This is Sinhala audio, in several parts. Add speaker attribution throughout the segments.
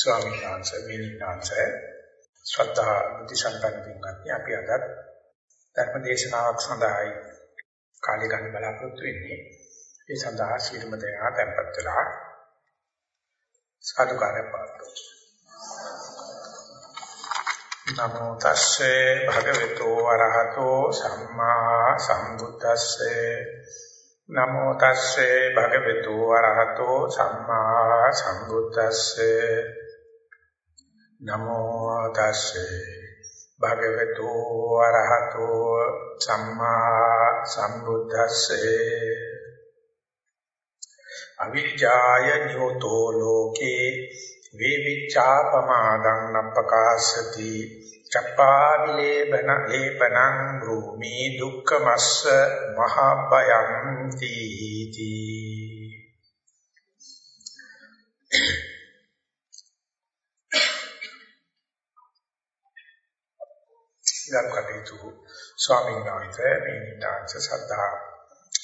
Speaker 1: ස්වාමීන් වහන්සේ මිනිත්නාංශය ශ්‍රද්ධා බුද්ධ සම්පන්න පින්වත්නි අපි අද ධර්ම දේශනාවක් සඳහායි කාලය ගන්න බලාපොරොත්තු වෙන්නේ. ඒ සඳහා ශීලම දෙනා tempත් වෙලා සාදුකාරය පාත්තු නමෝ තස්සේ භගවතු වරහතෝ සම්මා සම්බුද්දස්සේ. නමෝ තස්සේ භගවතු වරහතෝ සම්මා සම්බුද්දස්සේ. නමෝ තස්සේ භගවතු වරහතෝ සම්මා සම්බුද්දස්සේ අවිජ්ජාය නියෝතෝ ලෝකේ වේවිච්ඡාපමාදං නප්පකාශති චප්පා විලේපන ලේපනං භූමි දුක්ඛමස්ස මහපයං තීති ගරුකටයුතු ස්වාමීන් වහන්සේ මේ නිදාංශ සද්ධා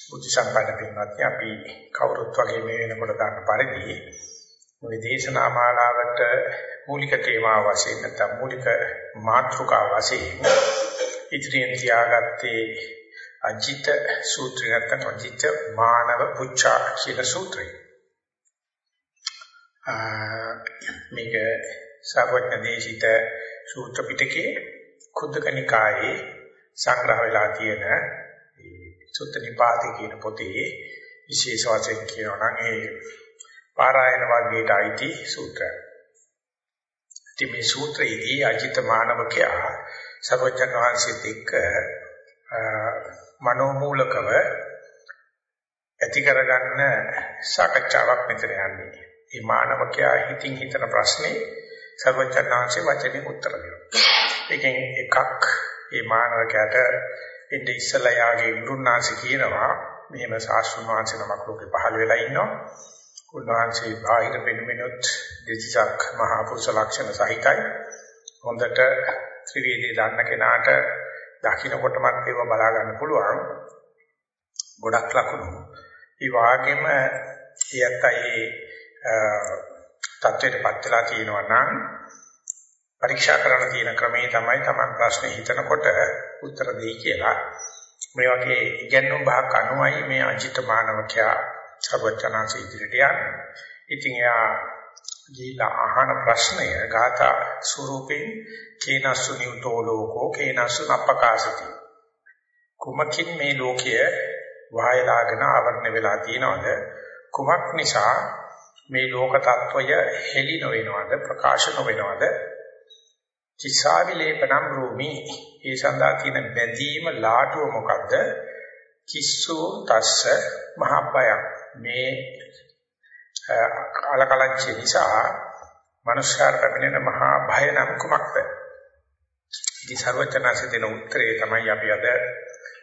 Speaker 1: බුද්ධ සම්පන්න පින්වත්නි අපි කවුරුත් වගේ මේ වෙනකොට ගන්න පරිදි මේ දේශනා මාලාවට මූලික තේමාව වශයෙන් නැත්නම් මූලික මාතෘකාව වශයෙන් ඉදිරියෙන් තියාගත්තේ අජිත සූත්‍රය නැත්නම් අජිත මානව පුච්චා කියන සූත්‍රය. මේක සාවඥ දේශිත සූත්‍ර පිටකේ කුද්දකනිකායේ සංග්‍රහ වෙලා තියෙන සුත්ත නිපාතේ කියන පොතේ විශේෂ වශයෙන් කියනවා නම් ඒ පාරායන වර්ගයට අයිති සූත්‍රයක්. ඉතින් මේ සූත්‍රයේදී අජිත මානවකයා සර්වජන් වහන්සේත් එක්ක මනෝමූලකව ඇති කරගන්න සාකච්ඡාවක් මෙතන යන්නේ. මේ මානවකයා හිතින් හිතන ප්‍රශ්නේ සර්වජන් වහන්සේ වචනේ උත්තර දෙනවා. ඒකෙන් එකක් මේ මානවකයාට ඉන්න ඉස්සලා යාගේ ගුරුනාංශ කියනවා මෙහෙම සාස්ෘණ වංශ නමක් ලෝකේ පහළ වෙලා ඉන්නවා. උන්වහන්සේ බාහිර පෙනුමෙනොත් දෙතිසක් මහා පුරුෂ ලක්ෂණ සහිතයි. හොඳට ත්‍රිවේදී දන්න කෙනාට දකින්නකොටමත් ඒව බලා ගන්න පුළුවන්. ගොඩක් ලකුණු. ඒ වාගේම එයත්යි තත්ත්වයටපත් වෙලා තියෙනවා නම් පරීක්ෂා කරන්න තියෙන ක්‍රමේ තමයි Taman ප්‍රශ්නේ හිතනකොට උත්තර දෙයි කියලා. මේ වගේ ඉගැන්වුම් භාග අනුවයි මේ අජිත මානවකයා සර්වචනාස ඉදිරියට යන්නේ. ඉතින් එයා ගිහිලා අහන ප්‍රශ්නය ගාථා ස්වරූපෙන් කේනස්සු නිව්තෝ ලෝකෝ කේනස්සු නප්පකාසති. කුමකින් මේ ලෝකය වායලාගෙන ආවරණය වෙලා තියෙනවද? කුමක් නිසා මේ ලෝක తত্ত্বය හෙළි නොවෙනවද ප්‍රකාශ නොවෙනවද කිසාවිලේපනම් රූමි ඒ සඳහා තියෙන බැඳීම ලාටුව මොකද්ද? කිස්සු තස්ස මහබ්බයක් මේ කාලකලංචි නිසා මනුෂ්‍යයන්ට පැමිණෙන මහා භය නම් කුමක්ද? ඉතින් ਸਰවචනසේ දෙන උත්තරේ තමයි අපි අද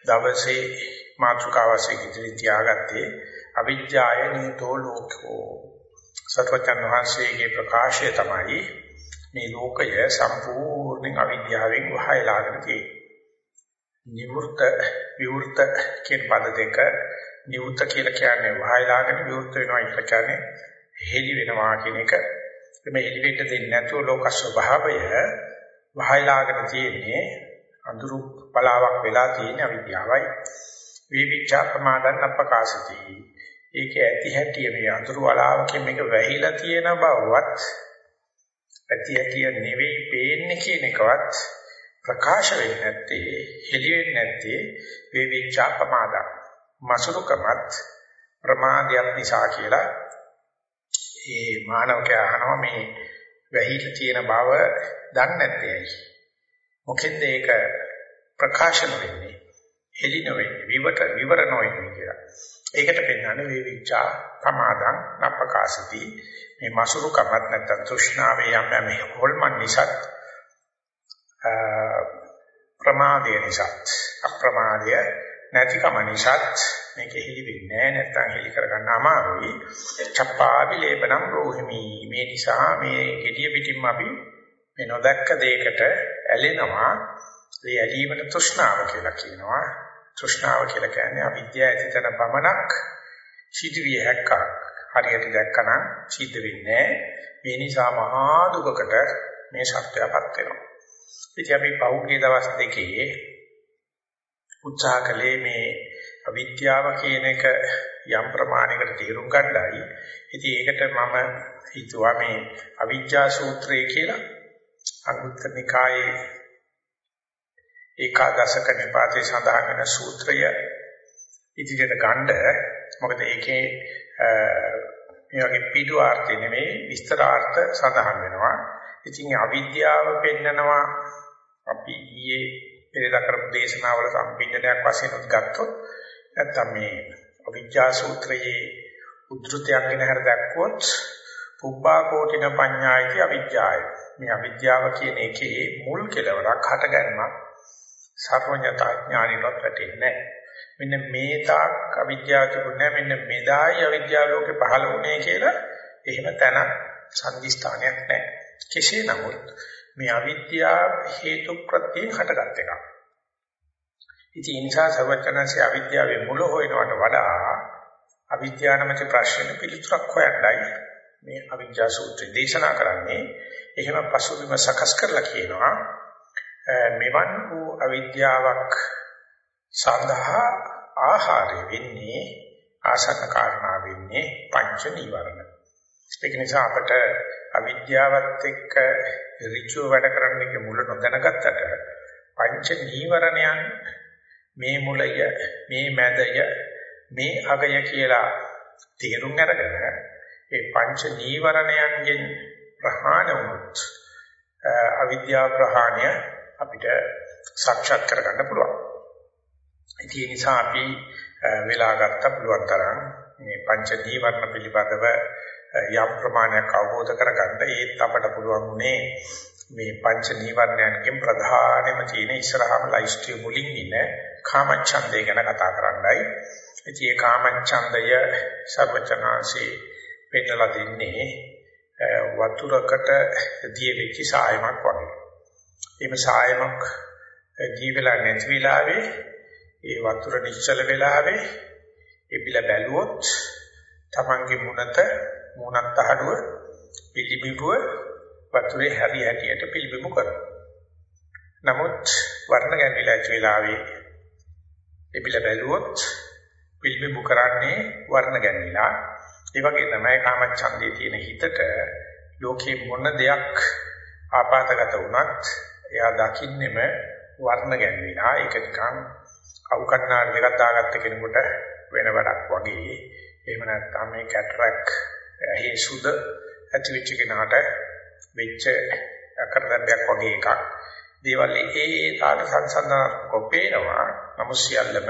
Speaker 1: දවසේ මාතෘකාවසේ ඉදිරි තියාගත්තේ අවිජ්ජාය නීතෝ ලෝකෝ. සත්වචන් වහන්සේගේ ප්‍රකාශය තමයි මේ ලෝකය සම්පූර්ණයෙන් අවිද්‍යාවෙන් වහයලාගෙන තියෙන්නේ. නිවෘත විවෘත කියන පද දෙක නිවෘත කියලා කියන්නේ වහයලාගෙන විවෘත වෙනවා කියලා කියන්නේ හෙලි වෙනවා කියන එක. මේ හෙලි වෙන්න දෙන්නේ නැතුව ලෝක ස්වභාවය වහයලාගෙන තියෙන්නේ අඳුරු බලාවක් වෙලා තියෙන අවිද්‍යාවයි. විවිච්ඡා ප්‍රමාදන් අපකාශති. ඒක ඇති හැටි මේ අඳුරු බලාවකින් මේක වැහිලා තියෙන බවවත් ඇති හැටි නෙවෙයි පේන්නේ කියන එකවත් ප්‍රකාශ වෙන්නේ නැත්තේ හෙලි වෙන්නේ නැත්තේ විවිච්ඡා ප්‍රමාදා මසුරුකමත් ප්‍රමාදයක් නිසා කියලා ඒ මානවකයා අහනවා මේ වැහිලා තියෙන බව දන්නේ නැත්තේ ඇයි? මොකෙන්ද ඒක ප්‍රකාශන වෙන්නේ හෙලි නොවෙන්නේ? විවට විවර නොවෙන්නේ කියලා. ඒකට පෙන්වන්නේ විවිච්ඡා ප්‍රමාදං නප්පකාශති මේ මසුරුකමත් නැත්තම් තෘෂ්ණාවේ යම් යම් හොල්මන් නිසා ප්‍රමාදය නිසා අප්‍රමාදය නැතිකම නිසා මේක හෙලි වෙන්නේ නැහැ. නැත්නම් හෙලි කරගන්න අමාරුයි. චප්පාවි ලේපනම් රෝහිමි. මේ නිසා මේ gediya පිටින්ම අපි මේ නොදැක්ක දෙයකට ඇලෙනවා. ඒ ඇලීමට තෘෂ්ණාව කියලා කියනවා. තෘෂ්ණාව කියලා කියන්නේ අවිද්‍යාව ඇතිතන පමණක් සිදුවිය හැක්කක් හරියට දැක්කනම් සිද්ධ වෙන්නේ මේ නිසා මහා දුකකට මේ සත්‍යයපත් වෙනවා. ඉතින් අපි පෞද්ගලික දවස් දෙකේ උත්සාහ කළේ මේ අවිද්‍යාව කියන එක යම් ප්‍රමාණයකට තේරුම් ගන්නයි. ඉතින් ඒකට මම හිතුවා මේ අවිජ්ජා සූත්‍රය කියලා අංගුත්තර නිකායේ ඒකාදශක නිපාතේ සඳහන් වෙන සූත්‍රය ඉදිරියට ගන්න මොකද ඒකේ මේ වගේ පිටු ආර්ථය නෙමෙයි විස්තරාර්ථ සඳහන් වෙනවා. ඉතින් අවිද්‍යාව පෙන්නනවා අපි ඊයේ පෙරදා කරපු දේශනාවල සම්පින්නයක් වශයෙන් උද්ගත්තොත් නැත්තම් මේ අවිජ්ජා සූත්‍රයේ උද්ෘතයක් ගැන හර දැක්කොත් පුබ්බා කෝටින පඤ්ඤායිති අවිජ්ජාය. මේ අවිද්‍යාව කියන එකේ මුල් කෙලවරක් හටගන්නක් සර්වඥතා ඥානිවත් වැටෙන්නේ නැහැ. මෙන්න මේ තාක් අවිද්‍යාව තිබුණේ මෙන්න මෙදායි අවිද්‍යාව ලෝකේ පහළ වුණේ කියලා එහෙම තැන සංදිස්ථානයක් නැහැ. කෙසේ නමුත් මේ අවිද්‍යාව හේතු ප්‍රත්‍යයෙන් හටගත් එකක්. ඉතින් ඒ නිසා සර්වඥාන්සේ අවිද්‍යාවේ මුල හොයනවට වඩා අවිද්‍යානමත ප්‍රශ්න පිළිතුරක් හොයන්නයි මේ අවිද්‍යා සූත්‍රය දේශනා කරන්නේ. එහෙම පසුබිම සකස් කරලා කියනවා මෙවන් වූ අවිද්‍යාවක් සඳහා ආහාරය වෙන්නේ ආසන්න කාරණා වෙන්නේ පංච නීවරණ. ඒක නිසා අපට අවිද්‍යාවත් එක්ක ඍචුව වැඩ කරන්න මුල නොදැනගත්තට පංච නීවරණයන් මේ මුලය මේ මැදය මේ අගය කියලා තේරුම් අරගෙන ඒ පංච නීවරණයන්ගෙන් ප්‍රහාණය වුණොත් අවිද්‍යාව ප්‍රහාණය අපිට සාක්ෂාත් කරගන්න පුළුවන්. ඒ නිසා අපි වෙලා ගත්ත පුළුවන් තරම් මේ පංච නීවරණ පිළිබඳව යම් ප්‍රමාණයක් අවබෝධ කරගන්න ඒත් අපට පුළුවන් උනේ මේ පංච නීවරණයන්ගෙන් ප්‍රධානම තියෙන ඉස්සරහම ලයිස්ට් මුලින් ඉන්න කාමච්ඡන්දය ගැන කතා කරන්නයි. ඉතින් මේ කාමච්ඡන්දය සර්වචනාංශේ පෙන්නලා දෙන්නේ වතුරකට දිය වෙච්ච සායමක් වගේ. එහෙම සායමක් ජීවිලා නැති වෙලාවේ ඒ වතුර නිශ්චල වෙලාවේ එබිල බැලුවොත් තමන්ගේ මුණත මුණත් අහඩුව පිළිබිඹුව වතුරේ හැරි හැටියට පිළිබිඹු කරනවා. නමුත් වර්ණ ගැන්විලා ඇති වෙලාවේ එබිල බැලුවොත් පිළිබිඹු කරන්නේ වර්ණ ගැන්විලා. ඒ වගේ තමයි කාමච්ඡන්දේ තියෙන හිතට ලෝකේ මොන දෙයක් ආපాతගත වුණත් එයා දකින්නෙම වර්ණ ගැන්විලා. ඒක නිකන් කවු කන්නාඩි දෙකක් දාගත්ත කෙනෙකුට වෙන වැඩක් වගේ. එහෙම නැත්නම් මේ කැටරක් ඇහි සුද ඇති වෙච්ච කෙනාට වෙච්ච අකරදැබ්බයක් වගේ එකක්. දේවල් ඒ ඒ තාට සංසන්දනක් පේනවා. නමුත් සියල්ලම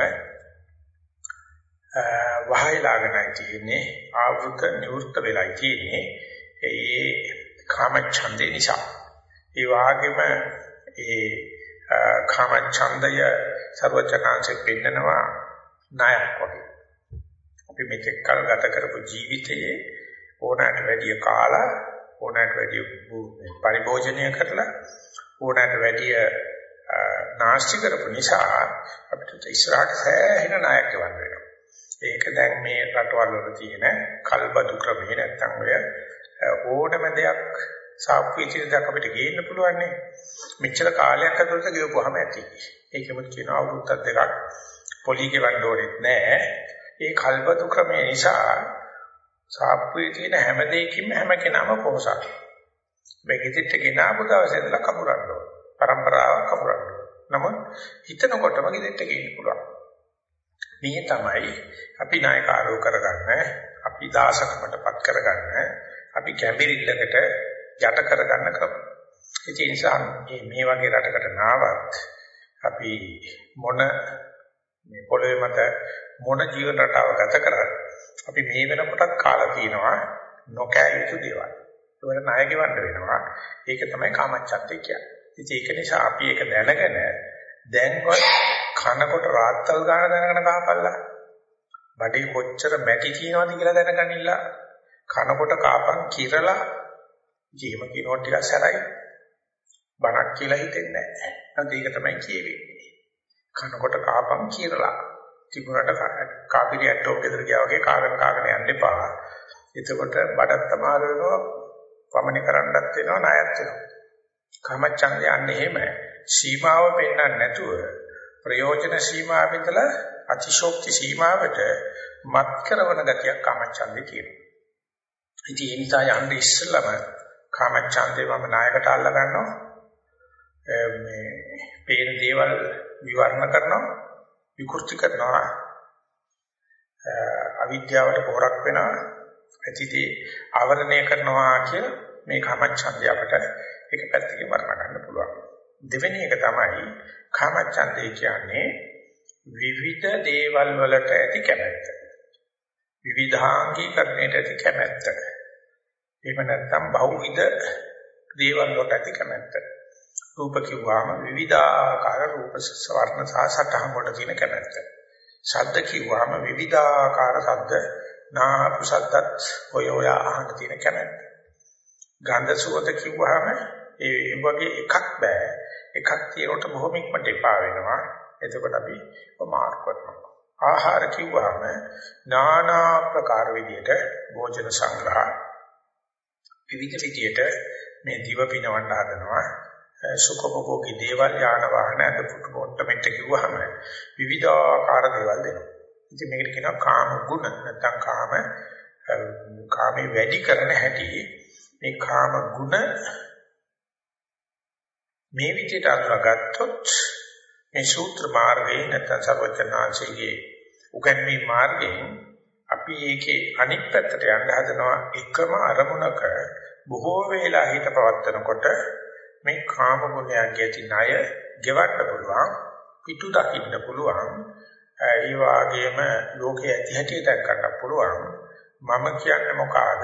Speaker 1: වහයලාගෙනයි තියෙන්නේ ආවෘත නිවෘත්ත වෙලයි තියෙන්නේ ඒ කාම ඡන්දේ නිසා. ඒ වගේම ඒ කාම ඡන්දය ਸਰවචනාංශයෙන් පෙන්නනවා ණයක් වගේ. අපි මෙතෙක් කල ගත කරපු ජීවිතයේ ඕනෑමට වැඩිය කාලා ඕනෑමට වැඩිය පරිභෝජනය කරලා ඕනෑමට වැඩිය නාස්ති කරපු නිසා අපිට ඉස්සරහට සෑහෙන ණයක් ගන්න වෙනවා. ඒක දැන් මේ රටවල් වල තියෙන කල්බදු ක්‍රමේ නැත්තම් ඔය ඕනම දෙයක් සාපේක්ෂව දැක් අපිට ගේන්න පුළුවන් නේ. මෙච්චර කාලයක් ඇතුළත ගෙවපුවාම ඇති. ඒකම කියන අවුරුද්දක් දෙකක් පොලි ගෙවන්න ඕනෙත් නෑ. ඒ කල්බතු ක්‍රමය නිසා සාප්පුවේ තියෙන හැම දෙයකින්ම හැම කෙනාම පොහසත්. මේකෙදිට ගෙනාවු දවසේ ඉඳලා කපුරන්න ඕන. પરම්පරාව කපුරන්න ඕන. නමුත් හිතනකොටම ගෙදෙට්ට ගේන්න පුළුවන්. මේ තමයි අපි නායකාරෝ කරගන්න, අපි දාසකමටපත් කරගන්න, අපි කැඹිරිල්ලකට යට කරගන්න ක්‍රම. ඒ නිසා මේ වගේ රටකට නාවත් අපි මොන මේ පොළවේ මත මොන ජීවන රටාව ගත කරත් අපි මේ වෙනකොටත් කාලා තිනවා නොකෑ යුතු දේවල්. ඒවට ණය ගෙවන්න වෙනවා. ඒක තමයි කාමච්ඡන්දේ කියන්නේ. ඉතින් ඒක නිසා අපි ඒක දැනගෙන දැන්වත් කනකොට රාත්තල් ගන්න දැනගෙන කහපල්ලා. බඩේ කොච්චර මැටි තියෙනවද කියලා දැනගනින්න. කනකොට කාපන් කිරලා ජීව කියනකොට ටිකක් සැරයි. බණක් කියලා හිතෙන්නේ නැහැ. නැත්නම් ඒක තමයි කියවෙන්නේ. කනකොට කාපන් කියලා. තිබුණට කාපිරියට්ටෝ ගෙදර ගියා වගේ කාගෙන කාගෙන යන්න එපා. එතකොට බඩත් අමාරු වෙනවා, වමනේ කරන්නත් වෙනවා, ණයත් වෙනවා. කාමච්ඡන්දය යන්නේ එහෙම සීමාව පෙන්වන්න නැතුව ප්‍රයෝජන සීමාව ඉඳලා අතිශෝක්ති සීමාවට මත් කරන ගතියක් කාමච්ඡන්දේ කියනවා. ඉතින් ඒ නිසා යන්නේ ඉස්සෙල්ලම කාමච්ඡන්දේ මම නායකට අල්ල ගන්නවා. මේ පේන දේවල් විවරණ කරනවා, විකෘති කරනවා. අවිද්‍යාවට පොරක් වෙනවා. ඇතිදී ආවරණය කරනවා කියන මේ කාමච්ඡන්දය අපට එක පැත්තකින් වර්ණ ගන්න පුළුවන්. දෙවෙනි එක තමයි කාමච්ඡන්දය කියන්නේ විවිධ දේවල් වලට ඇති කැමැත්ත. විවිධාංගීකරණයට ඇති කැමැත්ත. එහෙම නැත්නම් බහුවිධ දේවල් වලට ඇති කැමැත්ත. රූප කිව්වම විවිධාකාර රූප ස්වර්ණ සහ සටහන් වලට තියෙන කැමැත්ත. ශබ්ද කිව්වම විවිධාකාර ශබ්ද නාපු ශබ්දත් ඔය ඔය අහන්න තියෙන කැමැත්ත. ගන්ධ සුවඳ කිව්වම ඒ වගේ එකක් බෑ. එකක් තියෙනකොට බොහොම ඉක්මනට එපා වෙනවා. එතකොට අපි මාර්ක් කරනවා. ආහාර කිව්වම নানা ප්‍රකාර විදියට භෝජන සංග්‍රහ විවිධ විදියට මේ දිව පිනවන්න හදනවා. සුඛභෝගී දේවල් යාන වාහන අද පුටු මොට්ටමෙට කිව්වහම විවිධාකාර දේවල් දෙනවා. ඉතින් මේකට කියනවා කාම ගුණ නැත්නම් කාම කාමේ වැඩි කරන හැටි මේ කාම ගුණ මේ විදිහට අඳුරගත්තොත් මේ සූත්‍ර මාර්ගයේ නැත්නම් සර්වඥාන්සේගේ උගන්වීම් මාර්ගයෙන් අපි ඒකේ අනිත් පැත්තට යන්න හදනවා. එකම අරමුණක බොහෝ වේලා හිත පවත්නකොට මේ කාම ගුණයන්ගේ ඇති ණය ගෙවන්න පුළුවන් පිටු දකින්න පුළුවන්. ඒ වගේම ලෝකයේ ඇති හැටි දැක් ගන්න පුළුවන්. මම කියන්නේ මොකಾದ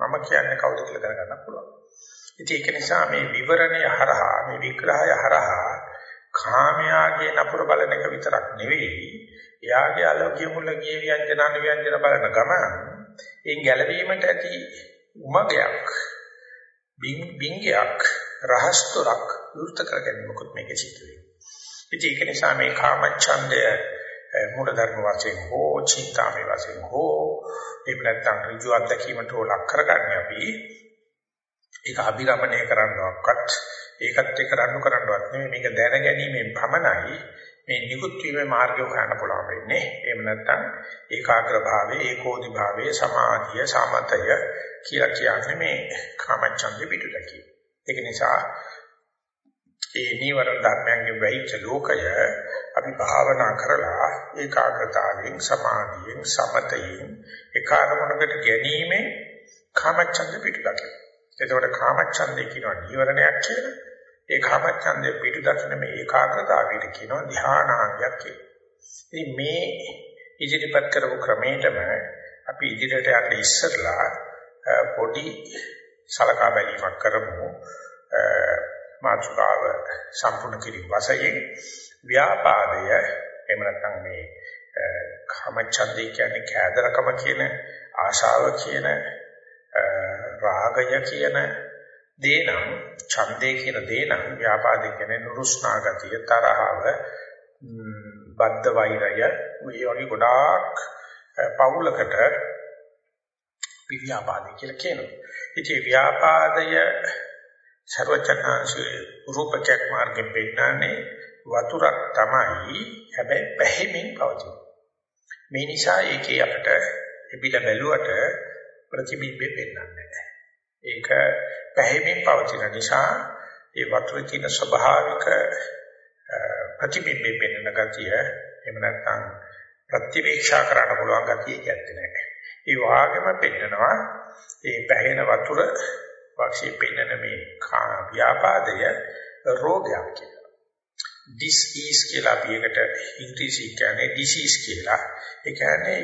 Speaker 1: මම කියන්නේ කවුද කියලා දැනගන්න පුළුවන්. ඉතින් ඒක නිසා මේ විවරණය හරහා මේ විග්‍රහය හරහා කාමයාගේ නපුර බලන එක විතරක් නෙවෙයි එයාගේ අලෝකිය මුල ගිය ව්‍යංජන අන ව්‍යංජන බලන ගමන එයින් ගැලවීමට ඇති උමගයක් බින්ගයක් රහස්තරක් විවෘත කරගැනීමකුත් මේකේ සිද්ධ වෙනවා. ඉතින් ඒක නිසා මේ කාමච්ඡන්දය මූල ධර්ම වශයෙන් හෝ චින්තාමේ වශයෙන් හෝ එහෙම නැත්නම් ඍජු අත්දැකීමට ලක් කරගන්නේ අපි ඒක අභිරමණය කරන්නවක්වත් ඒකත් එක්ක රණ්ඩු කරන්නවත් නෙමෙයි මේක දැන ගැනීමෙන් පමණයි මේ නිකුත් වීමේ මාර්ගය හොයන්න පුළුවන් වෙන්නේ. එහෙම නැත්නම් ඒකාග්‍ර භාවයේ ඒකෝදි භාවයේ සමාධිය සමතය කියලා කියන්නේ මේ කාමච්ඡන්දෙ පිටුදකි. ඒක නිසා ඒ නීවරණ ධර්මයන්ගෙන් වෙයිච්ච ලෝකය අපි භාවනා කරලා ඒකාග්‍රතාවයෙන් සමාධියෙන් සමතයෙන් ඒකාරමුණකට ගැනීමෙන් කාමච්ඡන්ද පිටුදකි. එතකොට කාමච්ඡන්දේ කියනවා නීවරණයක් කියලා. ඒ කාමච්ඡන්දේ පිටු දකින මේ ඒකාග්‍රතාවයට කියනවා ධානාංගයක් කියලා. ඉතින් මේ ඉදිරිපත් කරපු ක්‍රමයටම අපි ඉදිරියට යන්න ඉස්සරලා පොඩි සලකා බැලීමක් කරමු. මාතෘකාව සම්පූර්ණ කිරීම වශයෙන් ව්‍යාපාදය එහෙම නැත්නම් මේ කාමච්ඡන්දේ කියන්නේ කෑදරකම කියන ආශාව කියන රාගය කියන දේ නම් ඡන්දේ කියන දේ නම් ව්‍යාපාදේ කියන්නේ නුරුස්නා ගතිය තරහව බද්ධ වෛරය මේ වගේ ගොඩාක් පවුලකට ව්‍යාපාදේ කියලා කියනවා. ඉතින් ව්‍යාපාදය ਸਰවචනාංශයේ රූපචක් මාර්ගෙන් පෙන්නන්නේ වතුරක් තමයි හැබැයි පැහැමින් පවතින. මේ නිසා ඒකේ අපිට එබිල බැලුවට ප්‍රතිබිම්බෙ පෙන්වන්නේ නැහැ. ඒක පැහැමින් පවතින නිසා ඒ වතුරේ තියෙන ස්වභාවික ප්‍රතිබිම්බෙ පෙන්වන ගතිය එහෙම නැත්නම් ප්‍රතිවීක්ෂා කරන්න පුළුවන් ගතිය කියන්නේ නැහැ. ඒ වාගේම පෙන්නනවා ඒ පැහැෙන වතුර වාක්ෂයේ පෙන්නන මේ ව්‍යාපාදය රෝගයක් කියලා. disease කියලා අපි එකට ඉංග්‍රීසි කියන්නේ disease කියලා. ඒ කියන්නේ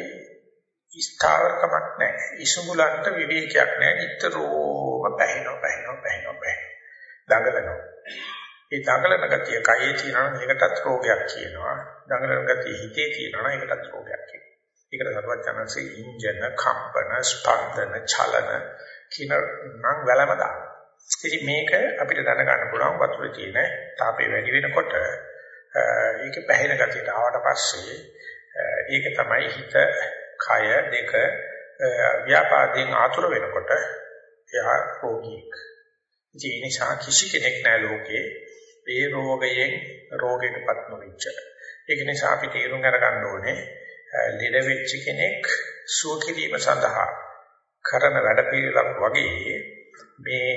Speaker 1: ස්ථාවරකමක් නැහැ. ඉසුමුලන්ට විවේකයක් නැහැ. නිතරම පැහැෙනවා පැහැෙනවා පැහැෙනවා පැහැෙනවා. දඟලනවා. ඒ දඟලන ගතිය කයේ තියෙනවා ඒකටත් රෝගයක් කියනවා. දඟලන ගතිය හිතේ තියෙනවා ඒකටත් රෝගයක් කියනවා. ඒකට සර්වඥාන්සේ ඉන්ජන කම්පන ස්පන්දන චලන කියන නම් වැලම දානවා. ඉතින් මේක අපිට දැනගන්න පුළුවන් වතුරේ තියෙන තාපය වැඩි වෙනකොට ඒක පැහැෙන ගතියට ආවට පස්සේ ඒක තමයි හිත කය දෙක ව්‍යාපාදයෙන් ආතුර වෙනකොට එයා රෝගියෙක්. ඒ නිසා කිසි කෙනෙක් නැහැ ලෝකේ ඒ රෝගයෙන් රෝගයකටපත් නොවිච්ච. ඒක නිසා අපි තීරුම් අරගන්න ඕනේ ලෙඩ වෙච්ච කෙනෙක් සුව කිරීම සඳහා කරන වැඩ පිළිවෙලක් වගේ මේ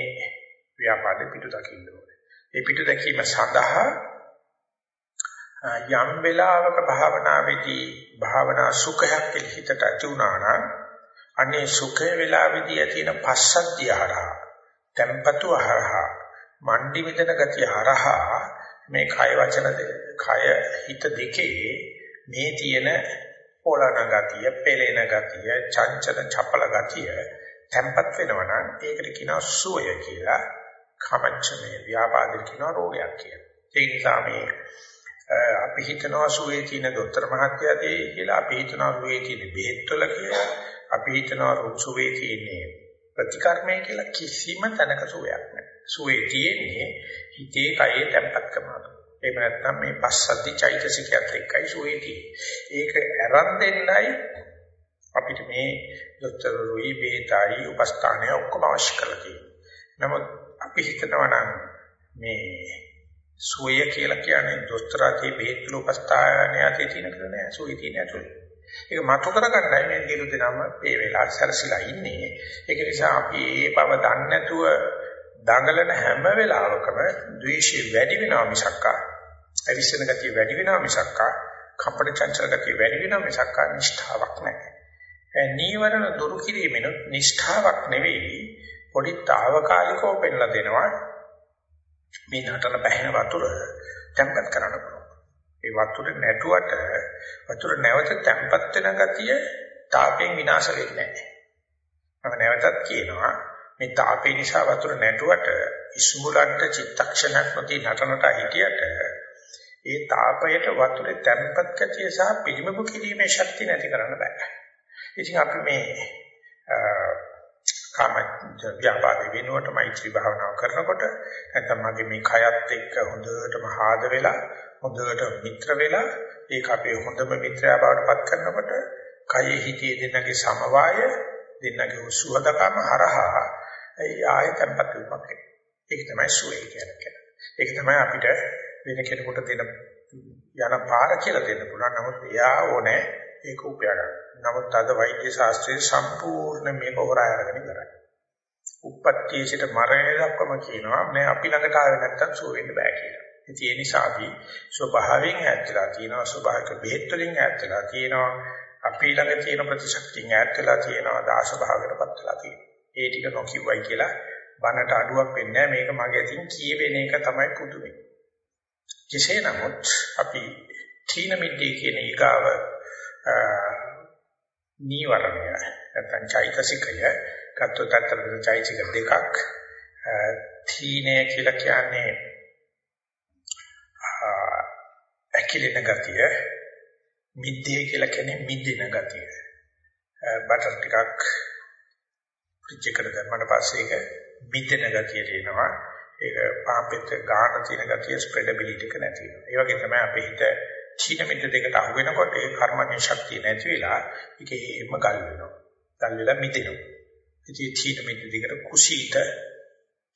Speaker 1: ව්‍යාපාද පිටු දකින්න ඕනේ. ඒ පිටු දැකීම සඳහා යම් වෙලාවක භාවනාවේදී භාවනා සුඛයක් හිතට ඇති වුණා නම් අනේ සුඛේ වෙලාවේදී ඇතින පස්සද්ධිය හරහා tempatu හරහා මණ්ඩි මිදන ගතිය හරහා මේ කය වචන කය හිත දෙකේ මේ තියෙන පොළන ගතිය, පෙළෙන ගතිය, චංචල චපල ගතිය tempat වෙනවා නම් ඒකට කියනවා සුවය කියලා. කමච්චමේ ව්‍යාපාදේ කියනවා රෝගයක් කියලා. ඒ නිසා මේ අපි හිතනවා සුවේ තියෙන දොස්තර මහත්තයාදී කියලා අපි හිතනවා සුවේ තියෙන බෙහෙත්වල කියලා අපි හිතනවා සුවේ තියෙන ප්‍රතිකර්මය කියලා කිසිම තැනක සුවයක් නැහැ. සුවේ තියෙන්නේ හිතේ කයේ tempatකමක්. එහෙම නැත්නම් මේ පස්සද්ධි චෛතසිකයත් එක්කයි සුවේ තියෙන්නේ. ඒක අරන් දෙන්නයි අපිට මේ දොස්තර රුයි බේතයි උපස්ථානය ඔක්කොම අවශ්‍ය කරලා තියෙන්නේ. නමුත් අපි හිතනවා නම් මේ සුවය කියලා කියන්නේ දොස්තරාගේ බෙහෙත් ලෝකස්ථානයේ ඇති තියෙන කර නෑ සුවය තියෙන ඇතුලේ. ඒක මතු කරගන්නයි මේ දිනු දෙනම මේ වෙලාවට සැරසිලා ඉන්නේ. ඒක නිසා අපි මේ බව දන්නේ නැතුව දඟලන හැම වෙලාවකම ද්වේෂය වැඩි වෙනවා මිසක්කා අවිස්සන ගතිය වැඩි වෙනවා මිසක්කා කපට චංචල ගතිය වැඩි වෙනවා මිසක්කා නිෂ්ඨාවක් නැහැ. නීවරණ දුරු කිරීමෙන් නිෂ්ඨාවක් නෙවෙයි පොඩි తాවකාලිකව පෙන්ලා දෙනවා මේ නටන බැහැන වතුර තැම්පත් කරන්න පුළුවන්. ඒ වතුර නැටුවට වතුර නැවත තැම්පත් වෙන ගතිය තාපයෙන් විනාශ වෙන්නේ නැහැ. මම නැවතත් කියනවා මේ තාපේ නිසා වතුර නැටුවට ඉස්මුලන්ට චිත්තක්ෂණයක් නැති නටනට හිටියට ඒ තාපයට වතුරේ තැම්පත් ගතිය සහ පිළිමපු කිරීමේ ශක්තිය නැති කරන්න බෑ. ඉතින් අපි මේ කාම ව්‍යාපාද වෙනුවට මෛත්‍රී භාවනාව කරනකොට නැත්නම් මගේ මේ කයත් එක්ක හොඳටම ආද වෙලා හොඳට මිත්‍ර වෙලා ඒක අපේ හොඳම මිත්‍රයා බවට පත් කරනකොට කයෙහි හිතේ දෙන්නගේ සමவாய දෙන්නගේ සුහදකම හරහා ඒ ආයෙ tempත් වීමක් ඒක තමයි සුවේ කියන්නේ. ඒක තමයි අපිට වෙන කෙනෙකුට දෙන යන පාර කියලා දෙන්න පුළුවන්. නමුත් එයා ඕනේ ඒක උපයා ගන්න. නමුත් අද වෛද්‍ය ශාස්ත්‍රයේ සම්පූර්ණ මේක හොරා අරගෙන ඉවරයි. උප්පත්තියේ සිට මරණය දක්වාම කියනවා නේ අපි ළඟට ආවේ නැත්තම් සුව වෙන්න බෑ කියලා. ඉතින් ඒ නිසා අපි ස්වභාවයෙන් ඈත්ලා තියෙනවා ස්වභාවික බෙහෙත් වලින් ඈත්ලා තියෙනවා අපි ළඟ තියෙන ප්‍රතිශක්තියෙන් ඈත්ලා තියෙනවා දාශ භාවයටපත් වෙලා තියෙනවා. ඒ ටික නොකියුවයි කියලා බනට අඩුවක් වෙන්නේ මේක මගේ අතින් කියවෙන එක තමයි පුදුමයි. කෙසේ නමුත් අපි තීන මිද්දේ කියන ඊගාව නීවරණය නැත්නම් චෛතසිකය ගත්තොත් අතරේ චෛතසික දෙකක් තීනය කියලා කියන්නේ ඇකිලෙන ගතිය මිද්දේ කියලා කියන්නේ මිදින ගතිය. බටර් ටිකක් ෆ්‍රිජ් එකට දැම්මම පස්සේ ඒක මිදෙන ගතියට එනවා. ඒක පාපෙත් ගාන තියෙන ගතිය ස්ප්‍රෙඩබිලිටි එක නැති වෙනවා. ඒ වගේ තමයි අපේ හිත චීන මිද්ද දෙකට අහු වෙනකොට ඒ කර්මන්නේ ශක්තිය නැති වෙලා ඒකේම ගල් වෙනවා. ගල් වෙලා මිදෙනවා. ඉතින් චීන මිද්ද දෙකට කුසීත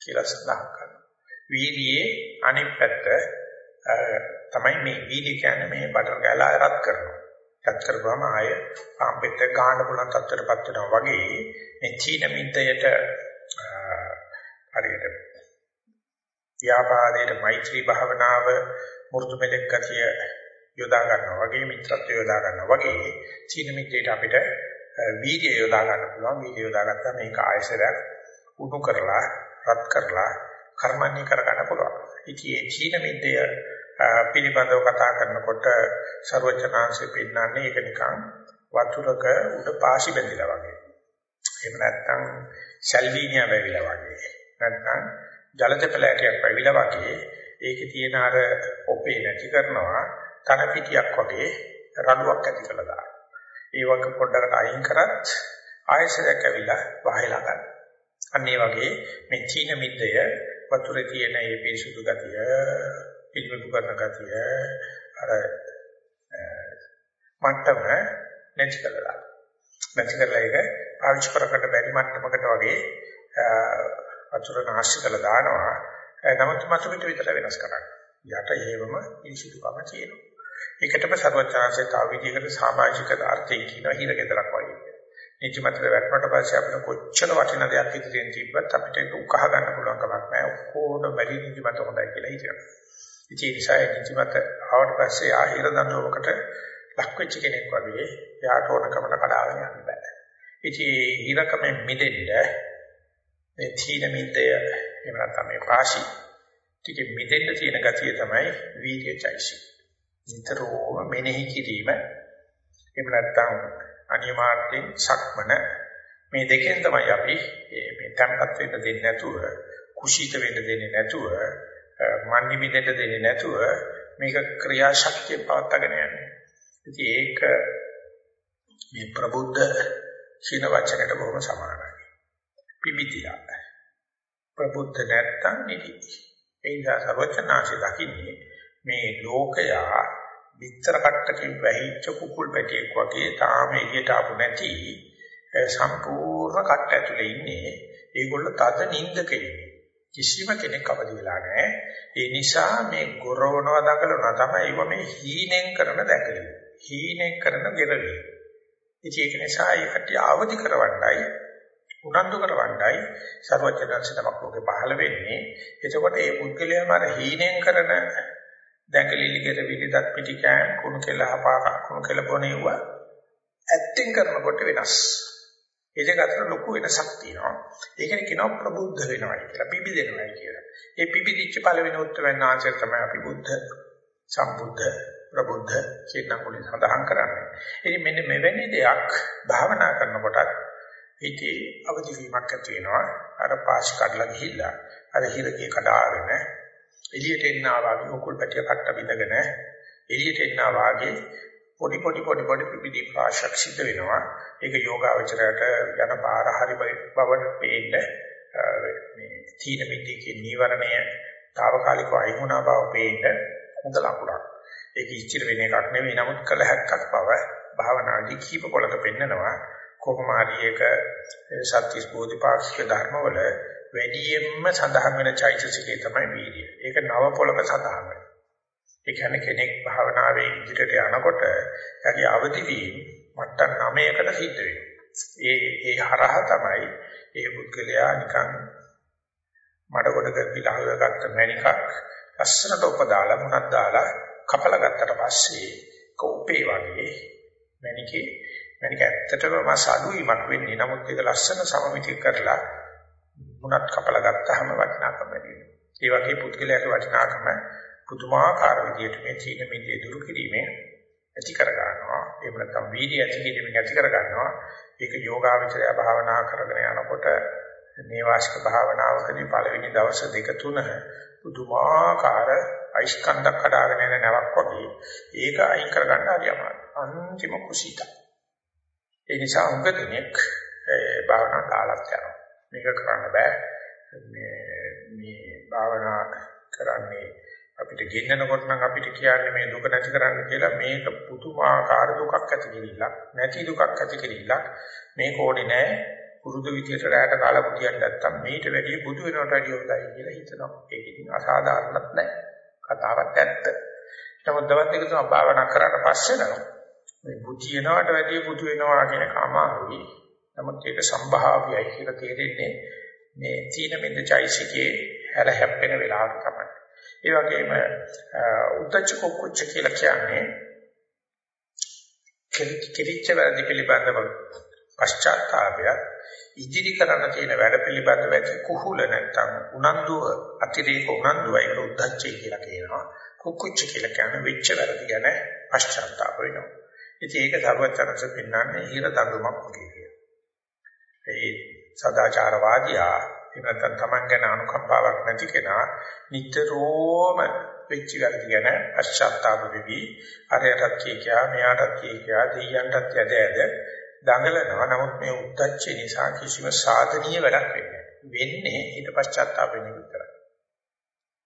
Speaker 1: කියලා සඳහන් කරනවා. වීර්යයේ අනිත් පැත්ත තමයි මේ වීර්ය කියන්නේ මේ බටර් ගාලා රත් කරනවා. රත් කරපුවම ආය පාම්පෙත් ගන්න පුළුවන් තත්ත්වයටපත් වෙනවා වගේ මේ චීන මිද්දයට හරියට ව්‍යාපාදයේ මෛත්‍රී භාවනාව මුරුදු මෙලෙක් ගතිය යොදා ගන්නවා වගේ මිත්‍රත්වය යොදා ගන්නවා වගේ චීන මිත්‍රයට අපිට වීර්යය යොදා ගන්න පුළුවන්. වීර්යය යොදා ගත්තා මේක ආයසරයක් උණු කරලා රත් කරලා කර්මන්නේ කර ගන්න පුළුවන්. ඉතින් ඒ චීන මිත්‍රය පිළිබඳව කතා කරනකොට ਸਰවචනාංශෙ පෙන්නන්නේ ඒක නිකන් වතුරක උඩ පාසි බැඳිලා වගේ. එහෙම නැත්නම් සල්වීනියා වැවිලා වගේ. නැත්නම් ජලතපලයටයක් වැවිලා වගේ. ඒකේ තියෙන අර ඔපේ නැති කරනවා. තන පිටියක් වගේ රණුවක් ඇති කළා දාන්න. ඒ වගේ පොඩ්ඩකට අයින් කරත් ආයශරයක් ඇවිල්ලා වහලා ගන්න. අන්න ඒ වගේ මේ චීන මිද්දය වතුරේ තියෙන මේ පිරිසුදු ගතිය, පිළිබිඹු කරන ගතිය අර මට්ටම නැති කරලා. නැති කරලා ඒක පාවිච්චි කරකට බැරි මට්ටමකට වගේ වතුර නාස්ති කරලා දානවා. නමුත් මතු පිට විතර වෙනස් කරන්නේ. යට හේවම ඉනිසිතුකම තියෙනවා. ඒකටම සර්වචාන්සේ තව විදිහකට සමාජික අර්ථයෙන් කියන හිරගෙදරක් වගේ. නිජමතර වැටුණට පස්සේ අපිට කොච්චර වටින දෙයක් ඉදිරියෙන් තිබ්බත් අපිට ඒක උකහා ගන්න පුළුවන් කමක් නැහැ. ඔක්කොම බැරි නිජමත හොඳයි කියලා හිතනවා. ඉතින් ඒ නිසා නිජමත ආවට පස්සේ ආහිර දඬුවමකට ලක් වෙච්ච කෙනෙක් වගේ යාට ඕනකමට කඩාගෙන යන්න බෑ. ඉතින් හිරකමෙන් මිදෙන්න මේ තීන මිද්දය එහෙම නැත්නම් මේ පාසි ටික මිදෙන්න තියෙන ගතිය තමයි වීර්යචෛසික. නිතරම මෙනෙහි කිරීම එහෙම නැත්නම් අනියමාර්ථයෙන් සක්මන මේ දෙකෙන් තමයි අපි මේ tempත් වෙන්න දෙන්නේ නැතුව කුසීත වෙන්න දෙන්නේ නැතුව මන්දි මිදෙන්න දෙන්නේ නැතුව මේක ක්‍රියාශක්තිය පවත්වාගෙන යන්නේ. ඉතින් ඒක මේ ප්‍රබුද්ධ කියන වචනයට බොහොම සමානයි. පිබිතිලා. ප්‍රබුද්ධ නැත්තම් නිදි. ඒ නිසා සර්වචනාසි දකින්නේ මේ ලෝකයා විතර කට්ටකින් වැහිච්ච කුකුල් පැටියෙක් වගේ තාම එළියට ආපු නැති සම්පූර්ණ කට්ට ඇතුලේ ඉන්නේ. ඒගොල්ලෝ තද නිින්දක ඉන්නේ. කිසිම කෙනෙක් අවදි වෙලා නැහැ. ඒ නිසා මේ ගොරවනවා දඟලනවා තමයි ඒව මේ හීනෙන් කරන දැකලි. හීනෙන් කරන ගෙරවි. ඉතින් ඒක නිසා ඒකට අවදි කරවන්නයි උනන්දු කරවන්නයි සර්වඥාන්සේනමක් ලෝකේ පහළ වෙන්නේ. එතකොට මේ පුද්ගලයාම අර හීනෙන් කරන දැකලිලි ගෙරවිලි දත් පිටි කෑන් කුණු කෙල හපා කුණු කෙල පොණේව ඇක්ටිං කරනකොට වෙනස්. ඒ දෙක අතර ලොකු වෙනසක් තියෙනවා. ඒකනේ කියනවා ප්‍රබුද්ධ වෙනවා කියලා, පිබිදෙනවා කියලා. ඒ පිබිදිච්ච පළවෙනි උත්තරයන් ආශ්‍රය තමයි අපි බුද්ධ සම්බුද්ධ ප්‍රබුද්ධ කියන කුලින් සඳහන් කරන්නේ. ඉතින් මෙන්න මෙවැනි දෙයක් භාවනා කරනකොට හිතේ අවදි වීමක් ඇති වෙනවා. අර පාස් කඩලා ගිහිල්ලා අර හිරකේ කඩාගෙන එළියට එන්නා වගේ උකුල් පැටිය කට්ට බිඳගෙන එළියට එන්නා වගේ පොඩි පොඩි පොඩි පොඩි පිපිදි පාශක් සිද්ධ වෙනවා. ඒක යෝගාවචරයට යන පාර හරි බවට පේන්න මේ තීන මිද්දේ නීවරණය తాවකාලිකව අයිමුණා බව පේන්න හොඳ ලකුණක්. ඒක ඉස්තිර වෙන එකක් නෙවෙයි නමුත් කළ හැක්කක් බව භාවනාදී කීප පොලක පෙන්නනවා. කොහොම හරි ඒක සත්‍විස් බෝධිපාක්ෂික ධර්මවල වැඩියෙන්ම සඳහන් වෙන චෛතසිකේ තමයි වීර්යය. ඒක නව පොළක සඳහන් වෙනවා. ඒ කියන්නේ කෙනෙක් භාවනාවේ ඉදිරියට යනකොට යටි අවදි වීම මට්ටම් 9කට සිද්ධ වෙනවා. ඒ ඒ හරහා තමයි ඒ පුද්ගලයා නිකන් මඩ කොට ගිලා හොයාගත්ත මණිකක් ලස්සනට උපදාලා මුණක් දාලා කපලා ගත්තට පස්සේ කෝපේ වගේ මණිකේ මණික ඇත්තටම මාස අඩුවීමක් වෙන්නේ. නමුත් ඒක ලස්සන සමමිතිය කරලා මුණත් කපලා ගත්තාම වටිනාකම වැඩි වෙනවා. ඒ වගේ පුද්ගලයාගේ වටිනාකම පුදුමාකාර විදිහට මේ චීන මිදියේ දුරු කිරීමේ ඇති කර ගන්නවා. එහෙම නැත්නම් වීර්ය ඇති කිරීමෙන් ඇති කර ගන්නවා. ඒක යෝගාවචරය භාවනා කරගෙන යනකොට නේවාසික භාවනාවකදී පළවෙනි දවස් දෙක තුන පුදුමාකාර අයිස්කන්ධ කඩාගෙන යන නැවක් වගේ ඒක අයින් කර ගන්න හරි අමාරුයි. අන්තිම කුසීත. ඒ නිසා උඟ දෙනෙක් භාවනා කාලක් යනවා. මේක කරන්න බෑ. මේ මේ භාවනා කරන්නේ අපිට ගෙන්නනකොට නම් අපිට කියන්නේ මේ දුක නැති කරන්න කියලා මේක පුදුමාකාර දුකක් ඇති කිරිල්ලක් නැති දුකක් ඇති කිරිල්ලක්. මේක ඕනේ නෑ. පුරුදු විදියට රැයට කාලා පුතියක් නැත්තම් මේට වැඩිය බුදු වෙනවට වැඩිය හොඳයි කියලා හිතනවා. ඒක ඉතින් අසාධාරණත් නෑ. කතාවක් ඇත්ත. නමුත් දවස් දෙක තුනක් භාවනා කරාට පස්සේ නම් මේ බුතියනවට වැඩිය බුදු වෙනවා කියන කමාරුයි නමුත් ඒක සම්භාව්‍යයි කියලා තේරෙන්නේ මේ තීන මිද්ද චෛසිකේ හැර හැප්පෙන වෙලාවට තමයි. ඒ වගේම උද්දච්ච කුච්ච කියලා කියන්නේ කිරිච්ච වැඩි පිළිබඳව පශ්චාත්තාපය ඉදිරි කරන්න තියෙන වැඩ පිළිබඳව ඇති කුහුල නැත්තම් උනන්දුව අතිරේක උනන්දුවයි උද්දච්චය කියලා කියනවා. කුකුච්ච කියලා කියන්නේ වෙච්ච වැරදි ගැන පශ්චාත්තාප වෙනවා. ඉතින් ඒක සර්වචනස පෙන්වන්නේ හිර දඟුමක් වගේ. ඒ සදාචාරවාදියා එහෙම නැත්නම් Taman ගැන අනුකම්පාවක් නැති කෙනා නිතරම වෙච්ච වැරදි ගැන පශ්චාත්තාප වෙවි. අරයටත් කියා මෙයාටත් කියා දෙයියන්ටත් යද යද දඟලනවා. නමුත් මේ උද්දච්ච නිසා කිසිම සාධනීය වැඩක් වෙන්නේ වෙන්නේ ඊට පශ්චාත්තාප වෙන විතරයි.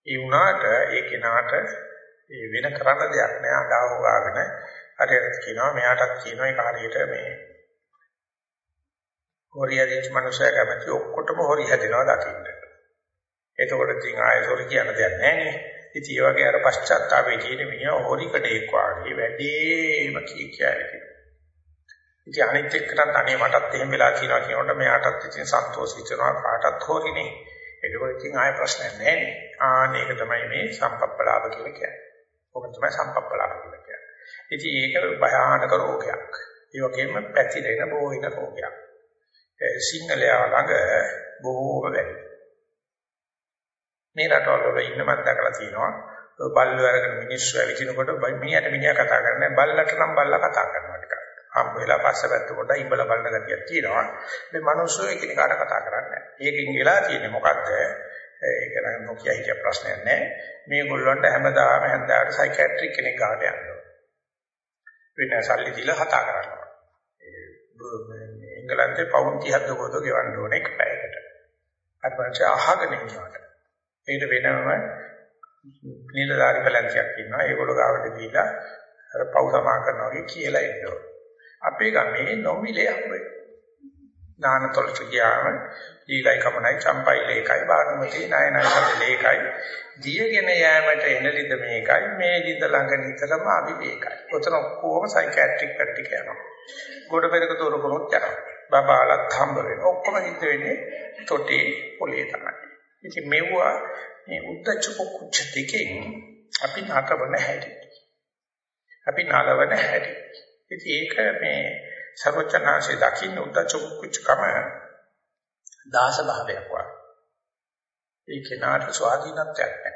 Speaker 1: ඒ වුණාට ඒ කෙනාට ඒ වෙන කරන්න දෙයක් නෑ අදාව ගාගෙන අරයට කියනවා මෙයාටත් කියනවා. ඒක හරියට මේ හොරි හැදිච්ච මනුස්සයා කැමති ඔක්කොටම හොරි හැදෙනවා දකින්න. එතකොට ඉතින් ආයෙත් කියන දෙයක් නැහැ නේ. ඉතින් ඒ වගේ අර පශ්චාත්තාපයේ තියෙන මිනිහා හොරිකට එක් වාගේ වැඩිම කී කියයි. ඉතින් අනිත් එක්කටත් අනේ මටත් එහෙම වෙලා තියෙනවා කියනකොට මෙයාටත් ඉතින් සන්තෝෂිත වෙනවා කාටත් හොරිනේ. ඒකවල ඉතින් ආයෙ ප්‍රශ්නයක් නැහැ නේ. ආනේක තමයි මේ සම්පප්පලාප කියලා කියන්නේ. ඔක තමයි සම්පප්පලාප කියලා කියන්නේ. ඉතින් ඒක භයානක රෝගයක්. ඒ වගේම පැතිරෙන බොහෝ වෙන රෝගයක්. සිංහලයා ළඟ බොහෝම වැඩි. මේ රටවල වල ඉන්න මම දැකලා තියෙනවා. බල්ලෝ අරගෙන මිනිස්සු ඇවිදිනකොට මිනිහට මිනිහා කතා කරන්නේ බල්ලට නම් බල්ලා කතා කරනවා ටිකක්. හම්බ වෙලා පස්ස පැත්ත කොට ඉඹල බලන ගතියක් තියෙනවා. මේ මිනිස්සු එකිනෙකාට කතා කරන්නේ. ඒකෙන් වෙලා තියෙන්නේ මොකද්ද? ඒක නම් නොකිය හිටිය ප්‍රශ්නයක් නෑ. මේගොල්ලන්ට හැමදාම හන්දාට සයිකියාට්‍රික් කෙනෙක් ගාවට යනවා. වෙන සල්ලි දීලා කතා කරනවා. එංගලන්තේ පවුන් 30ක් දකෝද ගෙවන්න ඕනේ එක පැයකට. අර පස්සේ අහගෙන ඉන්නවට. ඒකට වෙනම නිලධාරි පැලැන්තියක් ඉන්නවා. ඒගොල්ලෝ ගාවට ගිහිලා අර පව් සමා කරනවා වගේ කියලා ඉන්නවා. අපේ ගමේ නොමිලේ හම්බෙයි. දානතොලට ගියාම ඊගයි කමනයි චම්පයි ලේකයි බාගමති නයනයි සදලේකයි දියගෙන යෑමට එන ලිද මේකයි මේ ලිද ළඟ නිතරම අවිවේකයි. ඔතන ඔක්කොම සයිකියාට්‍රික් පැටි කියනවා. ගොඩ පෙරක තොර කරොත් යනවා. බබාලත් හම්බ වෙනවා. ඔක්කොම හිට වෙන්නේ තොටි පොලේ තමයි. ඉතින් මෙවුවා මේ උද්දච්ච කුච්ච දෙකෙන් අපි නතවන හැටි. අපි නලවන හැටි. ඉතින් ඒක මේ සර්වචනාංශේ දකින්න උද්දච්ච කුච්චකම දාස භාවයක් වගේ. ඒ කෙනාට ස්වාධීනත්වයක් නැහැ.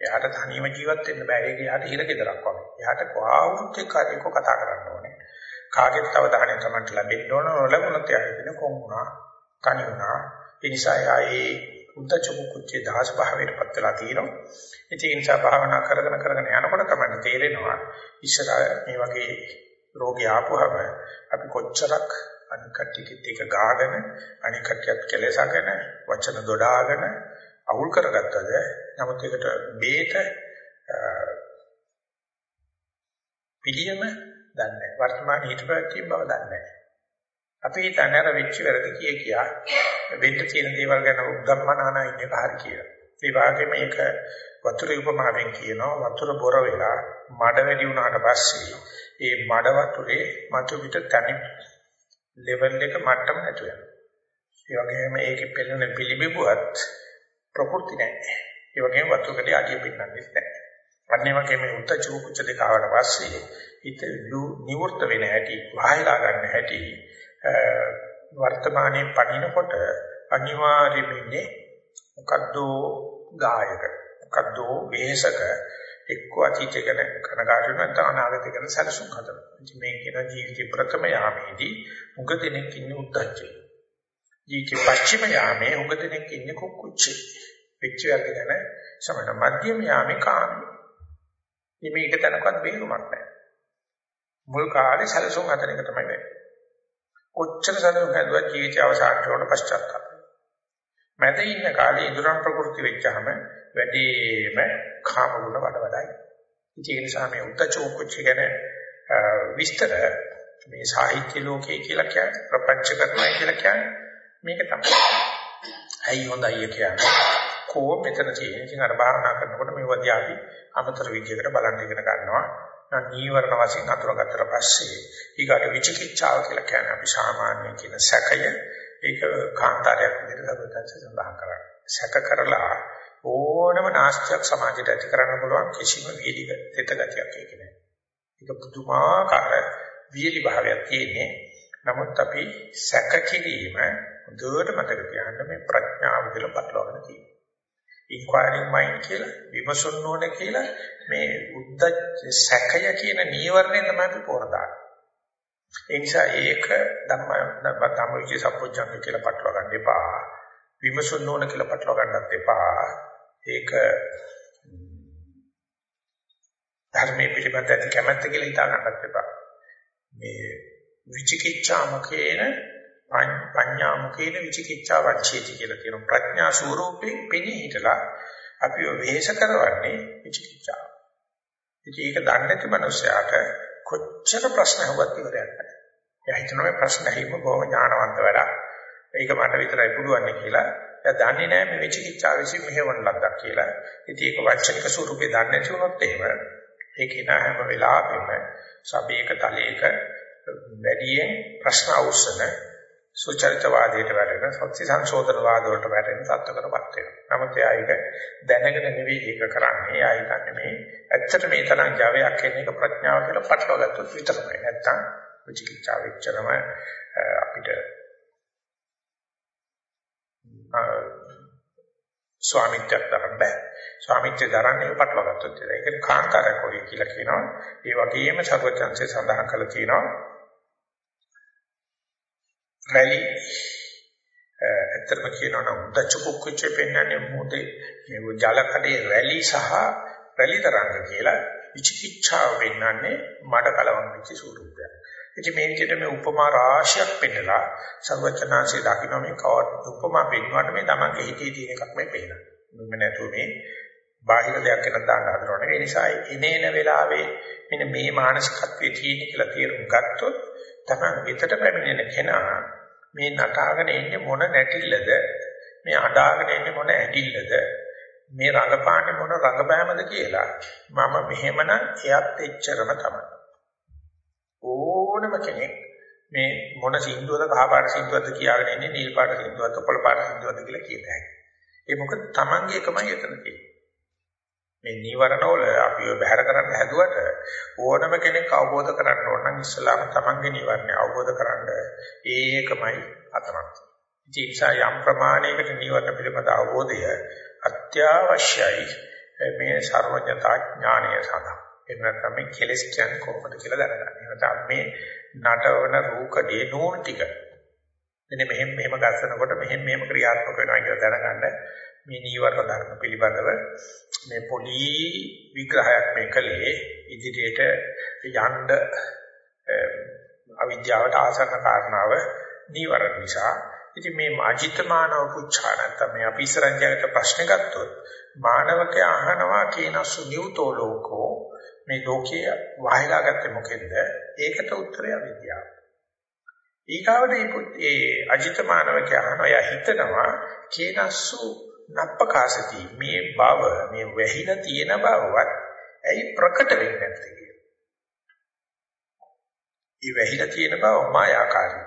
Speaker 1: එයාට තනියම ජීවත් වෙන්න බෑ. ඒක එයාට හිර ගෙදරක් වගේ. එයාට කොහොමද එක්ක කතා කරන්න ඕනේ. කාගෙත් අවධානය තමයි ලැබෙන්න ඕන නොලැබුණොත් එයාට කොම් වුණා, කණි වුණා. ඒ නිසා එයාගේ උද්දච්ච කුච්චේ දහස් භාවයට පත් වෙලා තියෙනවා. ඉතින් ඒ නිසා භාවනා කරගෙන කරගෙන යනකොට තමයි තේරෙනවා ඉස්සර මේ වගේ රෝගී ආපුවම අපි කොච්චරක් අනික් කට්ටියත් එක ගාගෙන අනික් කට්ටියත් කෙලසගෙන වචන දොඩාගෙන අවුල් කරගත්තද නමුත් ඒකට බේත පිළියම දන්නේ වර්තමාන හිතපැති බව දන්නේ අපි හිතන්නේ අර වෙච්ච වැරදි කිය කියා වෙන්න තියෙන දේවල් ගැන උද්දම්මනානා ඉන්නේ පහර කියලා. ඒ වගේම මේක වතුර උපමාවෙන් කියනවා වතුර බොර වෙලා මඩ වැඩි වුණාට පස්සේ ඒ මඩ වතුරේ මතු පිට තනි ලෙවල් එක මට්ටම නැතු වෙනවා. ඒ වගේම ඒකේ පෙළෙන පිළිබිබුවත් ප්‍රකෘති නැහැ. ඒ වගේම වතුරකදී අඩිය පින්නන්නේ නැහැ. අන්නේ වගේ මේ උත්ත චුකුච්ච දෙක ආවට පස්සේ හිත නිවෘත වෙන හැටි, වහයලා ගන්න හැටි වර්තමානයේ පණිනකොට අනිවාර්යයෙන්ම ඉන්නේ මොකද්ද ගායක මොකද්ද වෙහසක එක්ක අතීතය ගැන කනගාටු නැත්නම් අනාගතය ගැන සැලසුම් හදනවා. ඉතින් මේ කියන ජීවිතේ ප්‍රථම යාමේදී උග දෙනෙක් ඉන්නේ උද්දච්චේ. ජීවිතේ පස්චිම යාමේ උග දෙනෙක් ඉන්නේ කුක්කුච්චේ. වෙච්ච වැඩ ගැන සමහර මධ්‍යම යාමේ කාමී. මේ මේක තනකවත් බේරුමක් නැහැ. මුල් කාලේ සැලසුම් හදන එක තමයි වෙන්නේ. කොච්චර සැලසුම් හැදුවත් ජීවිතය අවසානට වුණ පශ්චාත්තාප. මැද ඉන්න කාලේ ඉදරම් ප්‍රകൃති වෙච්චාම වැඩිම කාම ගුණ වඩ වඩායි. ඒ නිසා මේ උද්දච්ච ගැන විස්තර මේ සාහිත්‍ය ලෝකයේ කියලා කියන්නේ ප්‍රපංච කරනවා කියලා කියන්නේ මේක තමයි. ඇයි හොඳයි කියන්නේ. කෝ මෙතන තියෙන ඉතින් අර භාවනා කරනකොට මේ වදී අපි අමතර විද්‍යකට බලන්න ඉගෙන ගන්නවා. නීවරණ වශයෙන් අතුරගත්තට පස්සේ ඊගාට විචිකිච්ඡාව කියලා කියන්නේ අපි සාමාන්‍ය කියන සැකය ඒක කාන්තාරයක් විදිහට සබතන්ස සඳහන් කරන්නේ. සැක කරලා ඕනම නාස්තියක් සමාජයට ඇති කරන්න පුළුවන් කිසිම වීලික තෙත ගතියක් ඒක නෑ. ඒක පුදුමාකාර වීලි භාවයක් තියෙන්නේ. නමුත් අපි සැක කිරීම හොඳට මතක තියාගන්න මේ ප්‍රඥාව කියලා පටලවාගෙන තියෙනවා. Inquiring mind කියලා විමසන්න ඕනේ කියලා මේ උද්දච්ච සැකය කියන නීවරණය තමයි අපි පොරදාන්නේ. ඒ නිසා ඒක ධම්ම ධම්මවිචේ සම්පෝඥංග කියලා පටලවා ගන්න එපා. විමසන්න ඕන කියලා පටලවා ගන්නත් එපා. ඒක ධර්මයේ පිළිබඳ ඇති කැමැත්ත කියලා හිතා ගන්නත් එපා. මේ විචිකිච්ඡා මුඛේන පඤ්ඤා මුඛේන විචිකිච්ඡා වච්චේති කියලා කියන ප්‍රඥා ස්වરૂපයෙන් පෙනී හිටලා අපිව වෙහෙස කරවන්නේ විචිකිච්ඡා. ඉතින් ඒක දන්නේ නැති මනුස්සයාට කොච්චර ප්‍රශ්න හුවත් ඉවරයක් නැහැ. එයා හිතනවා මේ ප්‍රශ්න ඇහිම බොහොම ඥානවන්ත වැඩක්. ඒක මට විතරයි පුළුවන් කියලා. එයා දන්නේ නැහැ මේ විචිකිච්ඡාව විසින් මෙහෙවන ලද්දක් කියලා. ඉතින් ඒක වචනික ස්වරූපේ දන්නේ නැති වුණොත් එහෙම ඒක නා හැම වෙලාවෙම සබේක තලයක වැඩියෙන් ප්‍රශ්න අවශ්‍යන සුචරිතවාදයට වැටෙන සත්‍ය සංශෝධන වාද වලට වැටෙන තත්ත්වකටපත් වෙනවා. නමුත් එයා ඒක දැනගෙන නෙවෙයි ඒක කරන්නේ. එයා හිතන්නේ මේ ඇත්තට මේ තරම් ජවයක් එන එක ප්‍රඥාව කියලා පටලවාගත්තොත් විතරයි. නැත්තම් විචිකිච්ඡාව එච්චරම අපිට ස්වාමිත්වයක් දරන්න බෑ. ස්වාමිත්වය දරන්නේ පටලවාගත්තොත් ඒක කාංකාරයක් වගේ කියලා කියනවා. ඒ වගේම සර්වචන්සේ සඳහන් කළා කියනවා රැලි ඇත්තටම කියනවා නම් උද්දච්ච කුක්කුච්චේ පෙන්වන්නේ මොදේ මේ ජල කඩේ රැලි සහ රැලි තරංග කියලා විචිකිච්ඡාව පෙන්වන්නේ මඩ කලවම් වෙච්ච ස්වරූපයක්. ඉතින් මේ විදිහට මේ උපමා රාශියක් පෙන්නලා සර්වචනාංශයේ දකින්න මේ කවට උපමා පෙන්වන්න මේ තමන්ගේ හිතේ තියෙන එකක් මේ පෙන්නන. මෙන්න නැතුව මේ බාහිර දෙයක් වෙනත් දාන්න හදනවනේ. ඒ නිසා එනේන වෙලාවේ මෙන්න මේ මානසිකත්වයේ තියෙන කියලා තේරුම් ගත්තොත් තමයි හිතට පැමිණෙන කෙනා මේ නටාගෙන ඉන්නේ මොන නැටිල්ලද? මේ අඩාගෙන ඉන්නේ මොන ඇටිල්ලද මේ රඟපාන්නේ මොන රඟපෑමද කියලා. මම මෙහෙමනම් එයත් එච්චරම තමයි. ඕනම කෙනෙක් මේ මොන සින්දුවද කහ පාට සින්දුවද කියාගෙන ඉන්නේ නිල් පාට සින්දුවද පොළ පාට සින්දුවද කියලා කියතයි ඒ මොකද Tamange එකමයි එතන තියෙන්නේ. මේ නීවරණ වල අපිව බැහැර කරන්න හැදුවට ඕනම කෙනෙක් අවබෝධ කරගන්න ඕන නම් ඉස්සලාම තමන්ගේ නීවරණ අවබෝධ කරගන්න ඒකමයි අතරක්. ඉතින් ඒ නිසා යම් ප්‍රමාණයකට නීවරණ පිළිබඳ අවබෝධය අත්‍යවශ්‍යයි මේ සර්වඥතා ඥානය සඳහා. එහෙම නැත්නම් මේ කෙලස් කියන්නේ කොහොමද කියලා දැනගන්න. එහෙම නැත්නම් මේ නටවන රූකඩේ නෝන් ටික. මෙන්න මෙහෙම මෙහෙම ගස්සනකොට මෙහෙම මෙහෙම ක්‍රියාත්මක වෙනවා කියලා දැනගන්න මේ නීවරණ ධර්ම පිළිබඳව මේ පොඩි විග්‍රහයක් මේ කලේ ඉදිරියට යන්න අවිද්‍යාවට ආසන්න කාරණාව නීවරණ නිසා. ඉතින් මේ මාජිතමානව පුච්චා නැත්නම් මේ අපි ඉස්සරහට ප්‍රශ්න ගත්තොත් මානවකයා අහනවා කියන සුනියුතෝ ලෝකෝ මේ ලෝකයේ වහලා ගත්තේ මොකෙන්ද? ඒකට උත්තරය අවිද්‍යාව. ඊගාවට ඒ අජිතමානවකයා අහනවා යා හිතනවා කේනස්සු නප්පකාශති මේ බව මේ වැහිලා තියෙන බවවත් ඇයි ප්‍රකට වෙන්නේ නැත්තේ කියලා. මේ වැහිලා තියෙන බව මායාකාරී.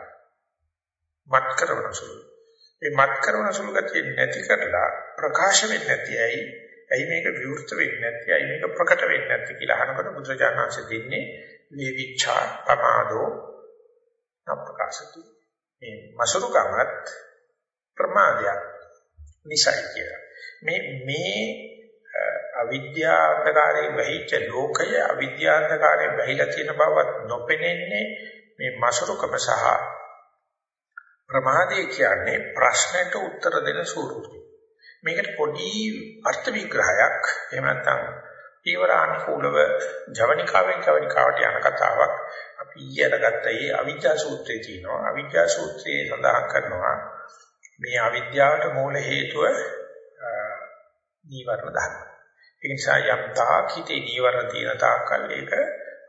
Speaker 1: මත් කරන සුළු. මේ මත් කරන සුළු ගතිය නැති කරලා ප්‍රකාශ වෙන්නේ නැති ඇයි? ඇයි මේක විවෘත වෙන්නේ නැති? ඇයි මේක ප්‍රකට වෙන්නේ නැති කියලා අහනකොට බුදුරජාණන්සේ දෙන්නේ මේ විචා පමාදෝ නප්පකාශති. මේ මසුරුකමත් ප්‍රමාදයක් නිසයි කියලා. මේ මේ අවිද්‍යාන්තකාරයෙන් වැහිච්ච ලෝකය අවිද්‍යාන්තකාරයෙන් වැහිලා තියෙන බවත් නොපෙනෙන්නේ මේ මසුරුකම සහ ප්‍රමාදේ කියන්නේ ප්‍රශ්නයට උත්තර දෙන ස්වරූපය. මේකට පොඩි අර්ථ විග්‍රහයක් එහෙම නැත්නම් ඊවරානුකූලව ජවනිකාවෙන් ජවනිකාවට යන කතාවක් අපි ඊයට ගත්තා. ඒ අවිද්‍යා සූත්‍රයේ තියෙනවා. අවිද්‍යා සූත්‍රයේ සඳහන් කරනවා මේ අවිද්‍යාවට මූල හේතුව නීවරණ ධර්ම. ඒ නිසා යම් තාක් හිතේ නීවරණ තියෙන තාක්කල් ඒක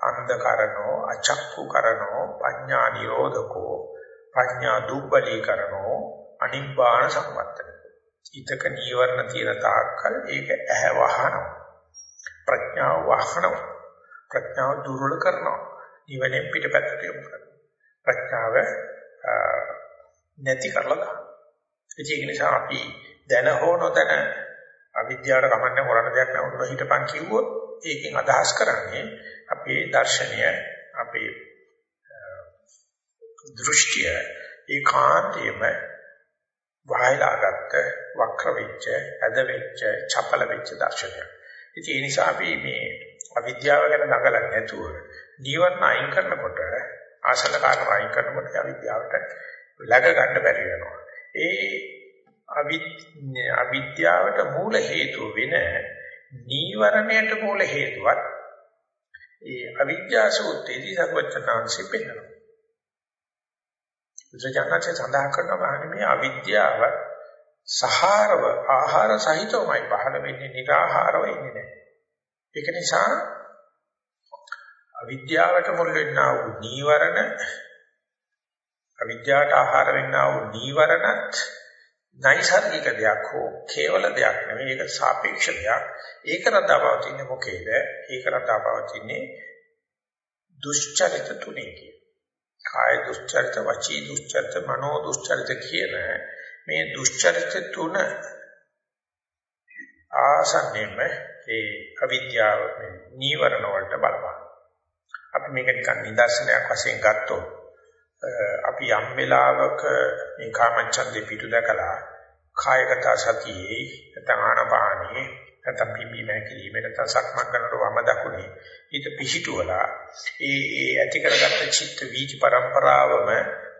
Speaker 1: අන්ධකරණෝ අචක්කු කරනෝ පඤ්ඤා නිරෝධකෝ ප්‍රඥා දුබ්බලීකරණෝ අනිබ්බාන සම්පත්තන. ඊතක නීවරණ තියෙන තාක්කල් ඒක ඇහැ වහනවා. ප්‍රඥාව වහනවා. ප්‍රඥාව දුර්වල කරනවා. නිවනේ පිටපැත්තට යොමු කරනවා. ප්‍රඥාව නැති කරලා දානවා. ඒක නිසා අපි දැන හෝ නොදැන අවිද්‍යාවට කමන්න කරන්න දෙයක් නැවතුන හිටපන් කිව්වොත් ඒකෙන් අදහස් කරන්නේ අපේ දර්ශනය අපේ දෘෂ්ටිය ඒකාන්තයෙන්ම වහලාගත්ත වක්‍ර වෙච්ච, අද වෙච්ච, චපල වෙච්ච දර්ශනයක්. ඉතින් ඒ නිසා අපි මේ අවිද්‍යාව ගැන නගලන්නේ නැතුව නිවර්ණ අයින් කරනකොට ආසල කාරණා අයින් කරනකොට අවිද්‍යාවට läග ගන්න බැරි වෙනවා. ඒ අවිද්‍යාවට මූල හේතුව වෙන නීවරණයට මූල හේතුවත් ඒ අවිද්‍යා සූත්‍රයේදී සර්වචනාංශي පෙන්නනවා. බුදුජානකසේ සඳහන් කරනවා මේ අවිද්‍යාව සහාරව ආහාර සහිතවමයි පහළ වෙන්නේ නිරාහාරව ඉන්නේ නැහැ. ඒක නිසා අවිද්‍යාවට මුල් වෙන්නා වූ නීවරණ අවිද්‍යාවට ආහාර වෙන්නා වූ නීවරණත් නයිසර්ගික දෙයක් හෝ කේවල දෙයක් නෙවෙයි ඒක සාපේක්ෂ දෙයක්. ඒක රඳාපවතින්නේ මොකේද? ඒක රඳාපවතින්නේ දුෂ්චරිත තුනේ කියන. කාය දුෂ්චරිත, වචී දුෂ්චරිත, මනෝ දුෂ්චරිත කියන මේ දුෂ්චරිත තුන ආසන්නෙම ඒ අවිද්‍යාව නීවරණ වලට බලපාන. අපි මේක නිකන් නිදර්ශනයක් වශයෙන් ගත්තොත් අපි යම් වෙලාවක මේ කාමච්ඡන්දේ පිටු දැකලා කායගත සතියේ නැත්නම් ආනපානී නැත්නම් පිම්බි නැකිලිම නැත්නම් සක්මන් කරනකොට වම දකුණේ ඊට පිහිටුවලා ඒ ඒ ඇති කරගත්ත චිත්ත වීච પરම්පරාවම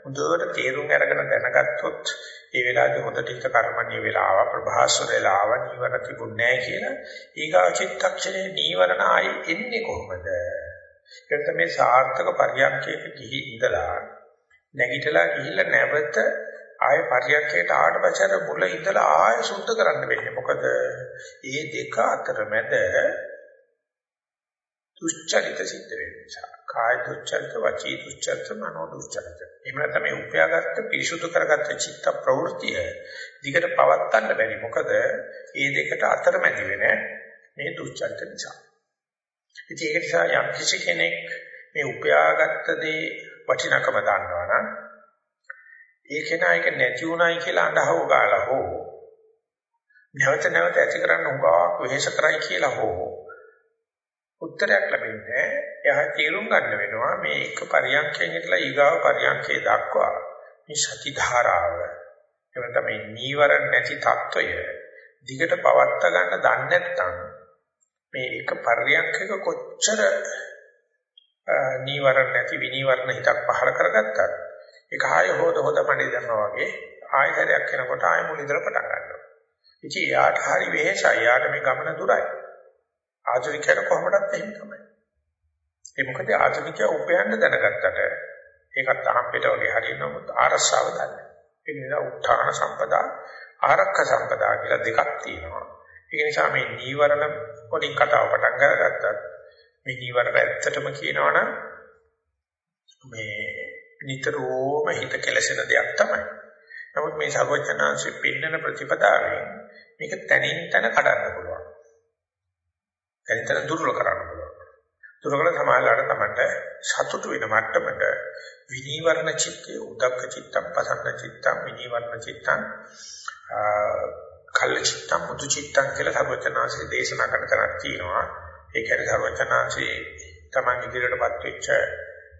Speaker 1: හොඳට තේරුම් අරගෙන දැනගත්තොත් ඒ වෙලාවේ හොඳට හිත කර්මණීය වෙලාව ප්‍රභාස්වර වෙලාව නීවර තිබුණේ නැහැ කියලා ඊගා චිත්තක්ෂණේ නීවරණ ආයේ එන්නේ කොහොමද? ඒකට මේ සාර්ථක පරියන්කයක ගිහි ඉඳලා නැගිටලා ගිහිල්ලා නැවත ආය පරියන්කයට ආවට පස්සේ අර මුල ඉඳලා ආය සුද්ධ කරන්න වෙන්නේ. මොකද මේ දෙක අතර මැද දුෂ්චරිත සිද්ධ වෙන නිසා. කාය දුෂ්චරිත, වචී දුෂ්චරිත, මනෝ දුෂ්චරිත. එහෙම නැත්නම් මේ උපයාගත්ත පිරිසුදු කරගත්ත චිත්ත ප්‍රවෘත්තිය දිගට පවත්වන්න බැරි. මොකද මේ දෙකට අතරමැදි වෙන මේ දුෂ්චරිත නිසා. ඉතින් ඒක නිසා යම් කිසි කෙනෙක් මේ උපයාගත්ත දේ වටිනකම දන්නවනම් ඒක නයික නැති උනායි කියලා අඬහව ගාලා හෝ නැවත නැවත ඇති කරන්න උගාවක් වෙහෙස කරයි කියලා හෝ උත්තරයක් ලැබෙන්නේ එයා තේරුම් ගන්න වෙනවා මේ එක පරියන්කයෙන් ඉඳලා ඊගාව පරියන්කේ දක්වා මේ සති ධාරාව එවන තමයි නීවරණ නැති తত্ত্বය දිගට පවත්වා ගන්න දන්නේ නැත්නම් මේ එක පරියන්කක කොච්චර නීවරණ නැති විනීවරණ හිතක් පහල කරගත්තත් ඒක ආය හොද හොද පණි දන්නවා වගේ ආයතරයක් වෙනකොට ආය මුල ඉඳලා පටන් ගන්නවා. ඉතින් යාට හරි වෙහෙසයි. යාට මේ ගමන දුරයි. ආධුනිකයට කොහොමදත් එහෙම තමයි. ඒ මොකද ආධුනිකය උපයන්න දැනගත්තට ඒකත් අහම්බෙට වගේ හරියනම ආරස්සාව දන්නේ. ඒ නිසා උත්තාන සම්පදා ආරක්ක සම්පදා කියලා දෙකක් තියෙනවා. ඒ නිසා මේ නීවරණ වලින් කතාව පටන් ගන්නගත්තත් මේ නීවරණ ඇත්තටම කියනවනම් මේ නිතරම හිත කෙලසෙන දෙයක් තමයි. නමුත් මේ සර්වඥාන්සේ පින්නන ප්‍රතිපදාවෙන් මේක තනින් තන කඩන්න පුළුවන්. තනින් තන දුර්වල කරන්න පුළුවන්. දුර්වල සමාහලට තමයි සතුට වෙන මට්ටමට විනීවරණ චිත්තේ උදක්ක චිත්තම් පසන්න චිත්තම් විනීවරණ චිත්තම් කල්ල චිත්තම් මුතු චිත්තම් කියලා සර්වඥාන්සේ දේශනා කරන තරක් තියෙනවා. ඒ කියන්නේ සර්වචනාංශේ Taman ඉදිරියටපත් වෙච්ච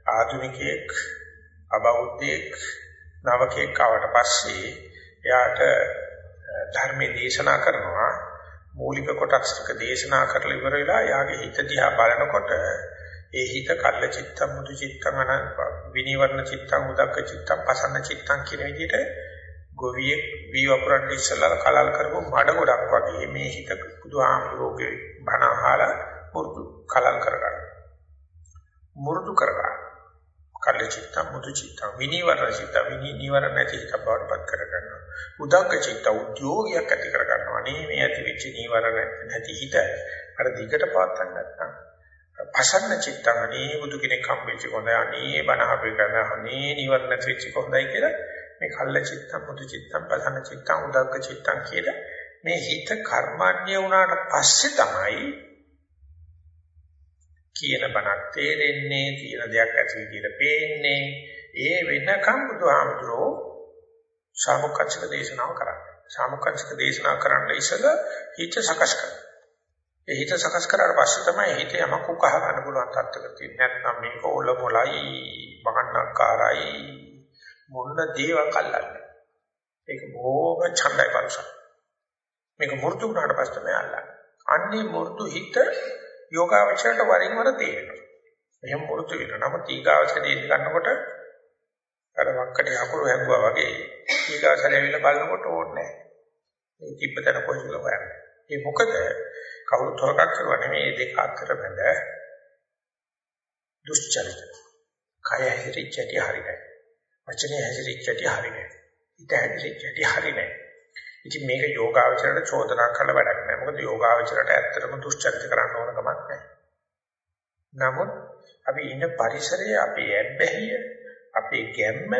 Speaker 1: ආධුනිකයෙක් අබෞද්ධයෙක් නවකයෙක් ආවට පස්සේ එයාට ධර්මයේ දේශනා කරනවා මූලික කොටස් ටික දේශනා කරලා ඉවර වෙලා යාගේ හිත දිහා බලනකොට ඒ හිත කල්ල චිත්තම් මුදු චිත්තම් අන විනීවරණ චිත්තම් උදක්ක චිත්තම් පසන්න චිත්තම් කියන විදිහට ගොවියෙක් වී වපුරන් ඉස්සලා කලල් කරපු මඩ ගොඩක් වගේ මේ හිත බුදුහාමුදුරුවෝගේ බණ අහලා මුරුදු කලල් කරගන්න. මුරුදු කරගන්න. කල්ල චිත්ත මුදු චිත්ත විනීවර චිත්ත විනීවර නැති හිත බවටපත් කරගන්නවා. උදංග චිත්ත උද්‍යෝගයක් ඇති කරගන්නවා. අනේ මේ ඇති වෙච්ච නීවර නැති හිත අර දිගට පවත්වා ගන්නවා. පසන්න චිත්ත අනේ බුදු කෙනෙක් හම්බෙච්ච කොහොඳයි අනේ බණ අපේ කරන අනේ නීවර නැති වෙච්ච කොහොඳයි කියලා මේ කල්ල චිත්ත මුදු චිත්ත පසන්න චිත්ත උදංග චිත්ත කියලා මේ හිත කර්මන්නේ වුණාට පස්සේ තමයි කියන බණක් තේරෙන්නේ තියෙන දෙයක් ඇති විදිහට පේන්නේ. ඒ වෙනකම් බුදුහාමුදුරෝ සාමුක්ඛච්චක දේශනාව කරන්නේ. සාමුක්ඛච්චක දේශනාව කරන්න ඉසල හිත සකස් කරනවා. ඒ හිත සකස් කරාට පස්සේ තමයි හිත යමක් උකහ ගන්න පුළුවන් තත්ත්වයක තියෙන්නේ. නැත්නම් මේක ඔල මොලයි මකන්නක්කාරයි මොන දේවල් කල්ලන්නේ. ඒක බොහොම ඡන්දයි පරිසම් මේක මෘතු වුණාට පස්සේ තමයි අල්ලන්නේ. අන්නේ මෘතු හිත යෝගාවචරයට වරින් වර තේරෙනවා. එහෙම පුරුදු වෙනවා. නමුත් ඊගාවචරයේ ගන්නකොට අර වක්කට යකුරු හැංගුවා වගේ ඊගාවචරය ඇවිල්ලා බලනකොට ඕනේ නැහැ. මේ තිබ්බතන කොහෙද හොයන්නේ. ඒ මොකද කවුරුත් හොරකම් කරුවා නෙමෙයි මේ දෙක අතර මැද දුෂ්චරිත. කය හැසිරිච්චටි හරියයි. වචනේ හැසිරිච්චටි හරියයි. හිත හැසිරිච්චටි හරියයි. ඉතින් මේක යෝගාවචරයට චෝදනා කරලා වැඩක් නෑ. මොකද යෝගාවචරයට ඇත්තටම දුෂ්චරිත කරන්න ඕන කමක් නෑ. නමුත් අපි ඉන්න පරිසරයේ අපේ ඇබ්බැහිය, අපේ ගැම්ම,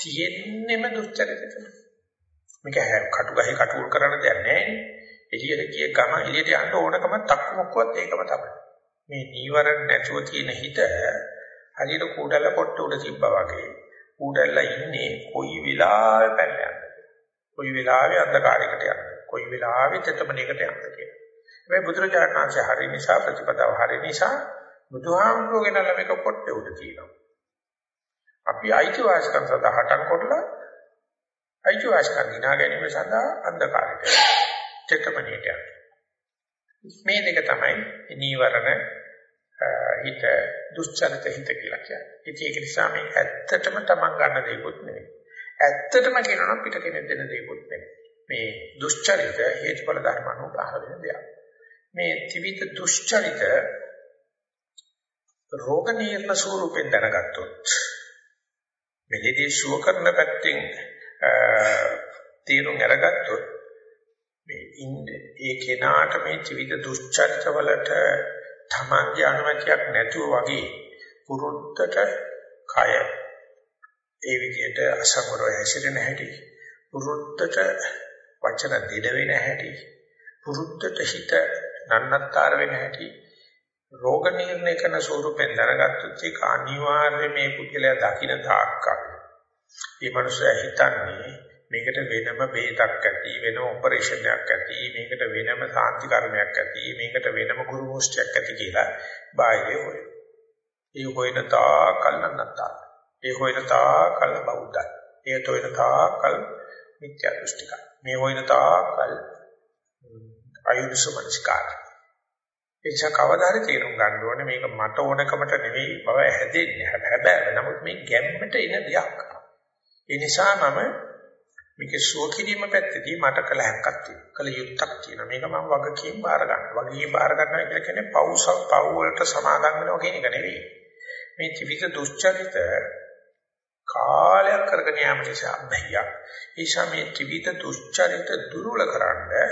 Speaker 1: තියෙන්නෙම දුස්චරිත තමයි. මේක කටු ගහේ කටුල් කරන්න දෙයක් නැහැ නේ. එළියට ගිය ගම එළියට යන්න ඕනකම තක්කු මොක්කවත් ඒකම තමයි. මේ නීවරණ නැතුව තියෙන හිත හරියට කුඩල පොට්ට උඩ තිබ්බා වගේ. කුඩල ඉන්නේ කොයි වෙලාවෙ පැනලා කොයි වෙලාවෙ අන්ධකාරයකට යන්න. කොයි වෙලාවෙ තෙතමනයකට යන්න කියලා. මේ බුදුරජාණන් වහන්සේ හරි නිසා ප්‍රතිපදාව හරි නිසා බුදුහාමුදුරුවෝ ගෙනල්ලා මේක පොට්ටේ උඩ තියෙනවා. අපි අයිතිවාසිකම් සඳහා හටන් කරලා අයිතිවාසිකම් දිනා ගැනීම සඳහා අන්ධකාරයට චේතමණයට මේ දෙක තමයි නීවරණ හිත දුස්චරිත හිත කියලා කියන්නේ. ඒක නිසා මේ ඇත්තටම තමන් ගන්න දෙයක්වත් නෙවෙයි. ඇත්තටම කියනවා පිට කෙනෙක් දෙන දෙයක්වත් නෙවෙයි. මේ දුස්චරිත හේතුඵල ධර්ම අනුභව වෙන දෙයක්. මේ ත්‍විත දුස්චරිත රෝග නිర్ణ ස්වරූපෙන් දැනගත්තොත් මෙලෙදී සුව කරන පැත්තෙන් තීරුම් අරගත්තොත් මේ ඉන්නේ ඒ කෙනාට මේ ත්‍රිවිධ දුස්චරිත වලට තමන්ගේ අනුමැතියක් නැතුව වගේ පුරුද්දට කය ඒ විදිහට අසමරව හැසිරෙන හැටි පුරුද්දට වචන දෙඩ වෙන හැටි පුරුද්දට හිත නන්නත්තර වෙන හැටි රෝග නිర్ణය කරන ස්වරූපෙන් දැනගත්තොත් ඒක අනිවාර්යයෙන් මේ පුද්ගලයා දකින්න තාක්කල් මේ මනුස්සයා හිතන්නේ මේකට වෙනම බේතක් ඇති වෙනම ඔපරේෂන් එකක් ඇති මේකට වෙනම සාන්ති කර්මයක් ඇති මේකට වෙනම ගුරු මොස්ටයක් ඇති කියලා බාහිරේ හොය. ඒ හොයන තාකල් නැත්තා. ඒ හොයන තාකල් බෞද්ධයි. ඒ හොයන තාකල් මිත්‍යා දෘෂ්ටිකයි. මේ හොයන තාකල් අයුෂ්මනස්කාරයි. එනිසා කවදා හරි තේරුම් ගන්න ඕනේ මේක මට ඕනකමට නෙවෙයි බව හැදෙන්නේ. හැබැයි නමුත් මේ ගැම්මට එන දෙයක්. ඒ නිසා මම මේක සුව කිරීම පැත්තේදී මට කළ හැක්කක් තියෙනවා. කළ යුත්තක් තියෙනවා. මේක මම වගකීම් බාර ගන්නවා. වගකීම් බාර ගන්නවා කියලා කියන්නේ පෞසක් පව් වලට සමාදන් වෙනවා කියන එක නෙවෙයි. මේ ත්‍රිවිධ දුස්චරිත කාලයක් කරගෙන යාම නිසා බැහැයක්. ඒසා මේ ත්‍රිවිධ දුස්චරිත දුර්වල කරන්නේ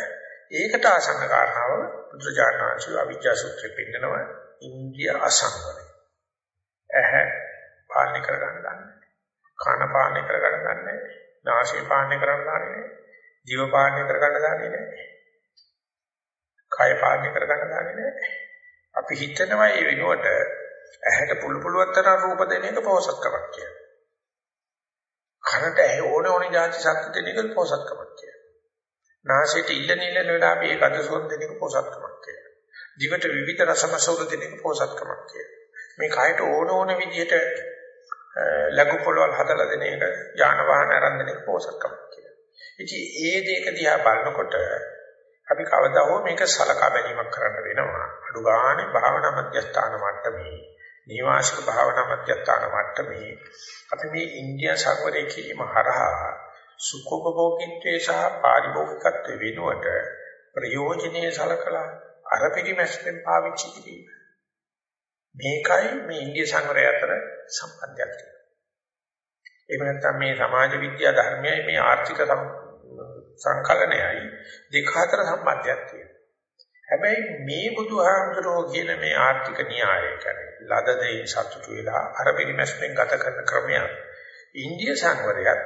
Speaker 1: ඒකට ආසන්න කාරණාව බුදුරජාණන් වහන්සේ අවිජ්ජා සූත්‍රයේ පෙන්නනවා ඉන්ද්‍රිය අසංවරය. ඇහැ පාලනය කරගන්න ගන්න. කන පාලනය කරගන්න ගන්න. නාසය පාලනය කරගන්න ගන්න. ජීව පාලනය කරගන්න ගන්නේ නැහැ. කය පාලනය කරගන්න ගන්නේ නැහැ. අපි හිතනවා මේ වෙනුවට ඇහැට පුළු පුළුවන් තරම් රූප දෙන එක පොසත්කමක් කියලා. කනට ඇහ ඕන ඕන જાති ශබ්ද දෙන එක පොසත්කමක් කියලා. නාසයට ඉල්ල නිල්ල වෙලා අපි ඒක අදසොන් දෙන එක පොසත්කමක් කියලා. දිවට විවිධ රසමසවල දෙන එක පොසත්කමක් කියලා. මේ කයට ඕන ඕන විදිහට ලඝු පොළවල් හදලා දෙන එක යාන වාහන ආරම්භ දෙන එක පොසත්කමක් කියලා. ඉතින් ඒ දෙක දිහා බලනකොට අපි කවදා හෝ මේක සලකා බැලීමක් කරන්න වෙනවා. අඩු ගානේ භාවනා මධ්‍යස්ථාන මට්ටමේ, නිවාසික භාවනා මධ්‍යස්ථාන මට්ටමේ අපි මේ ඉන්දියා සංවරය කිරීම හරහා සුඛෝපභෝගීත්වයේ සහ පාරිභෝගිකත්වයේ වෙනුවට ප්‍රයෝජනීය සලකලා අර පිටිමැස්සෙන් පාවිච්චි කිරීම. මේකයි මේ ඉන්දිය සංවරය අතර සම්බන්ධයක් තියෙන්නේ. ඒක නැත්තම් මේ සමාජ විද්‍යා ධර්මයයි මේ ආර්ථික සංකලනයයි දෙක අතර සම්බන්ධයක් තියෙනවා. හැබැයි මේ බුදුහාමුදුරුවෝ කියන මේ ආර්ථික න්‍යාය කියන්නේ ලද දෙයින් සතුටු වෙලා අර පිළිමැස්මෙන් ගත කරන ක්‍රමය ඉන්දිය සංවරයත්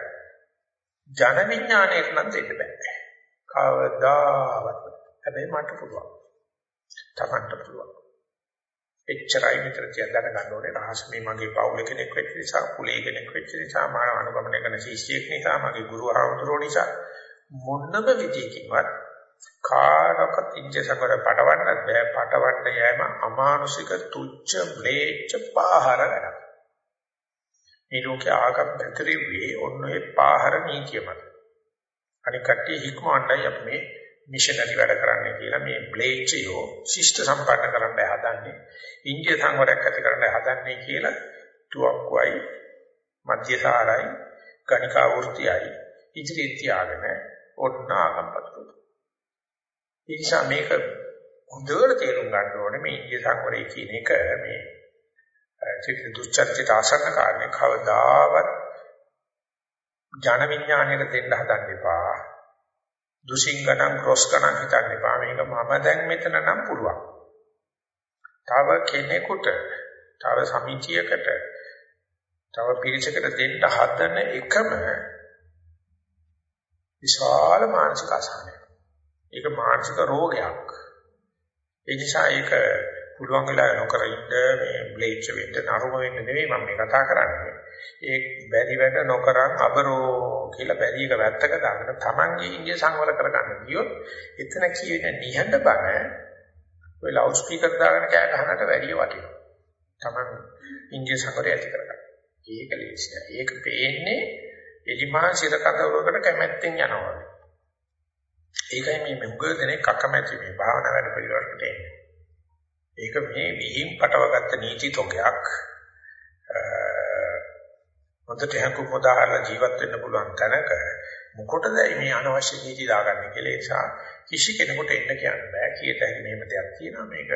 Speaker 1: ජන විඥාණයට නම් දෙන්න බෑ. කවදාවත්. හැබැයි මට පුළුවන්. තමන්ට පුළුවන්. එච්චරයි මෙතන තියන දැනගන්න ඕනේ රහස මේ මගේ පවුල කෙනෙක් වෙච්ච නිසා කුලේ කෙනෙක් වෙච්ච නිසා මාන අනුගමනය කරන ශිෂ්‍යයෙක් නිසා මගේ ගුරු ආමතුරෝ නිසා මොන්නම විදියකින්වත් කාරකට ඉන්ජසකර පටවන්නත් බෑ. පටවන්න යෑම අමානුෂික තුච්ච බ්ලේච්ච පාහර වැඩක්. මේ ලෝකේ ආගම් පැතරේ වේ ඔන්න ඒ පාහර නීතිය මත අනික කට්ටිය හික්මවන්නයි අපි මේ මිෂනරි වැඩ කරන්නේ කියලා මේ බ්ලේච්චයෝ ශිෂ්ට සම්පන්න කරන්න හදන්නේ ඉන්දිය සංවරයක් ඇති කරන්න හදන්නේ කියලා තුවක්කුවයි මධ්‍යසාරයි ගණිකා වෘත්තියයි ඉදිරියට තියාගෙන ඔන්න ආගම්පත්තු. ඒ නිසා මේක හොඳට තේරුම් ගන්න ඕනේ මේ ඉන්දිය සංවරය කියන එක මේ චිත්ත දුස්චර්චිත ආසන්න කාරණේ කවදාවත් ජන විඥාණයට දෙන්න හදන්න එපා. දුසිංගණම් ක්‍රොස් ගණන් හිතන්න එපා. මේක මම දැන් මෙතන නම් පුළුවන්. තව කෙනෙකුට, තව සමිතියකට තව පිරිසකට දෙන්න හදන එකම විශාල මානසික අසහනයක්. ඒක මානසික රෝගයක්. ඒ නිසා ඒක පුළුවන් වෙලා නොකර ඉන්න මේ බ්ලේච් වෙන්න නරුම වෙන්න නෙවෙයි මම මේ කතා කරන්නේ. ඒ බැරි වැඩ නොකරන් අබරෝ කියලා බැරි එක වැත්තක දාගෙන Tamange ඉන්දිය සංවර කරගන්න ගියොත් එතන කියන නිහඬ බණ ඔය ලවුඩ් ස්පීකර් දාගෙන කෑ ගහනට වැඩිය වටිනවා. Taman ඉන්දිය සංවරය ඇති කරගන්න. ඒක ලේසියි. ඒක පේන්නේ එලිමහා සිර කඳවුරකට කැමැත්තෙන් යනවා. ඒකයි මේ මුග දෙනෙක් අකමැති මේ භාවනා වැඩ පිළිවෙලකට එන්නේ. ඒක මේ විහිං පටවගත්ත නීති තොගයක්. මොකද තහකු පොදාහරලා ජීවත් වෙන්න පුළුවන් තැනක මොකටද මේ අනවශ්‍ය නීති දාගන්නේ කියලා ඒ නිසා කිසි කෙනෙකුට එන්න කියන්න බෑ. කීයට හරි මෙහෙම දෙයක් තියෙනවා මේක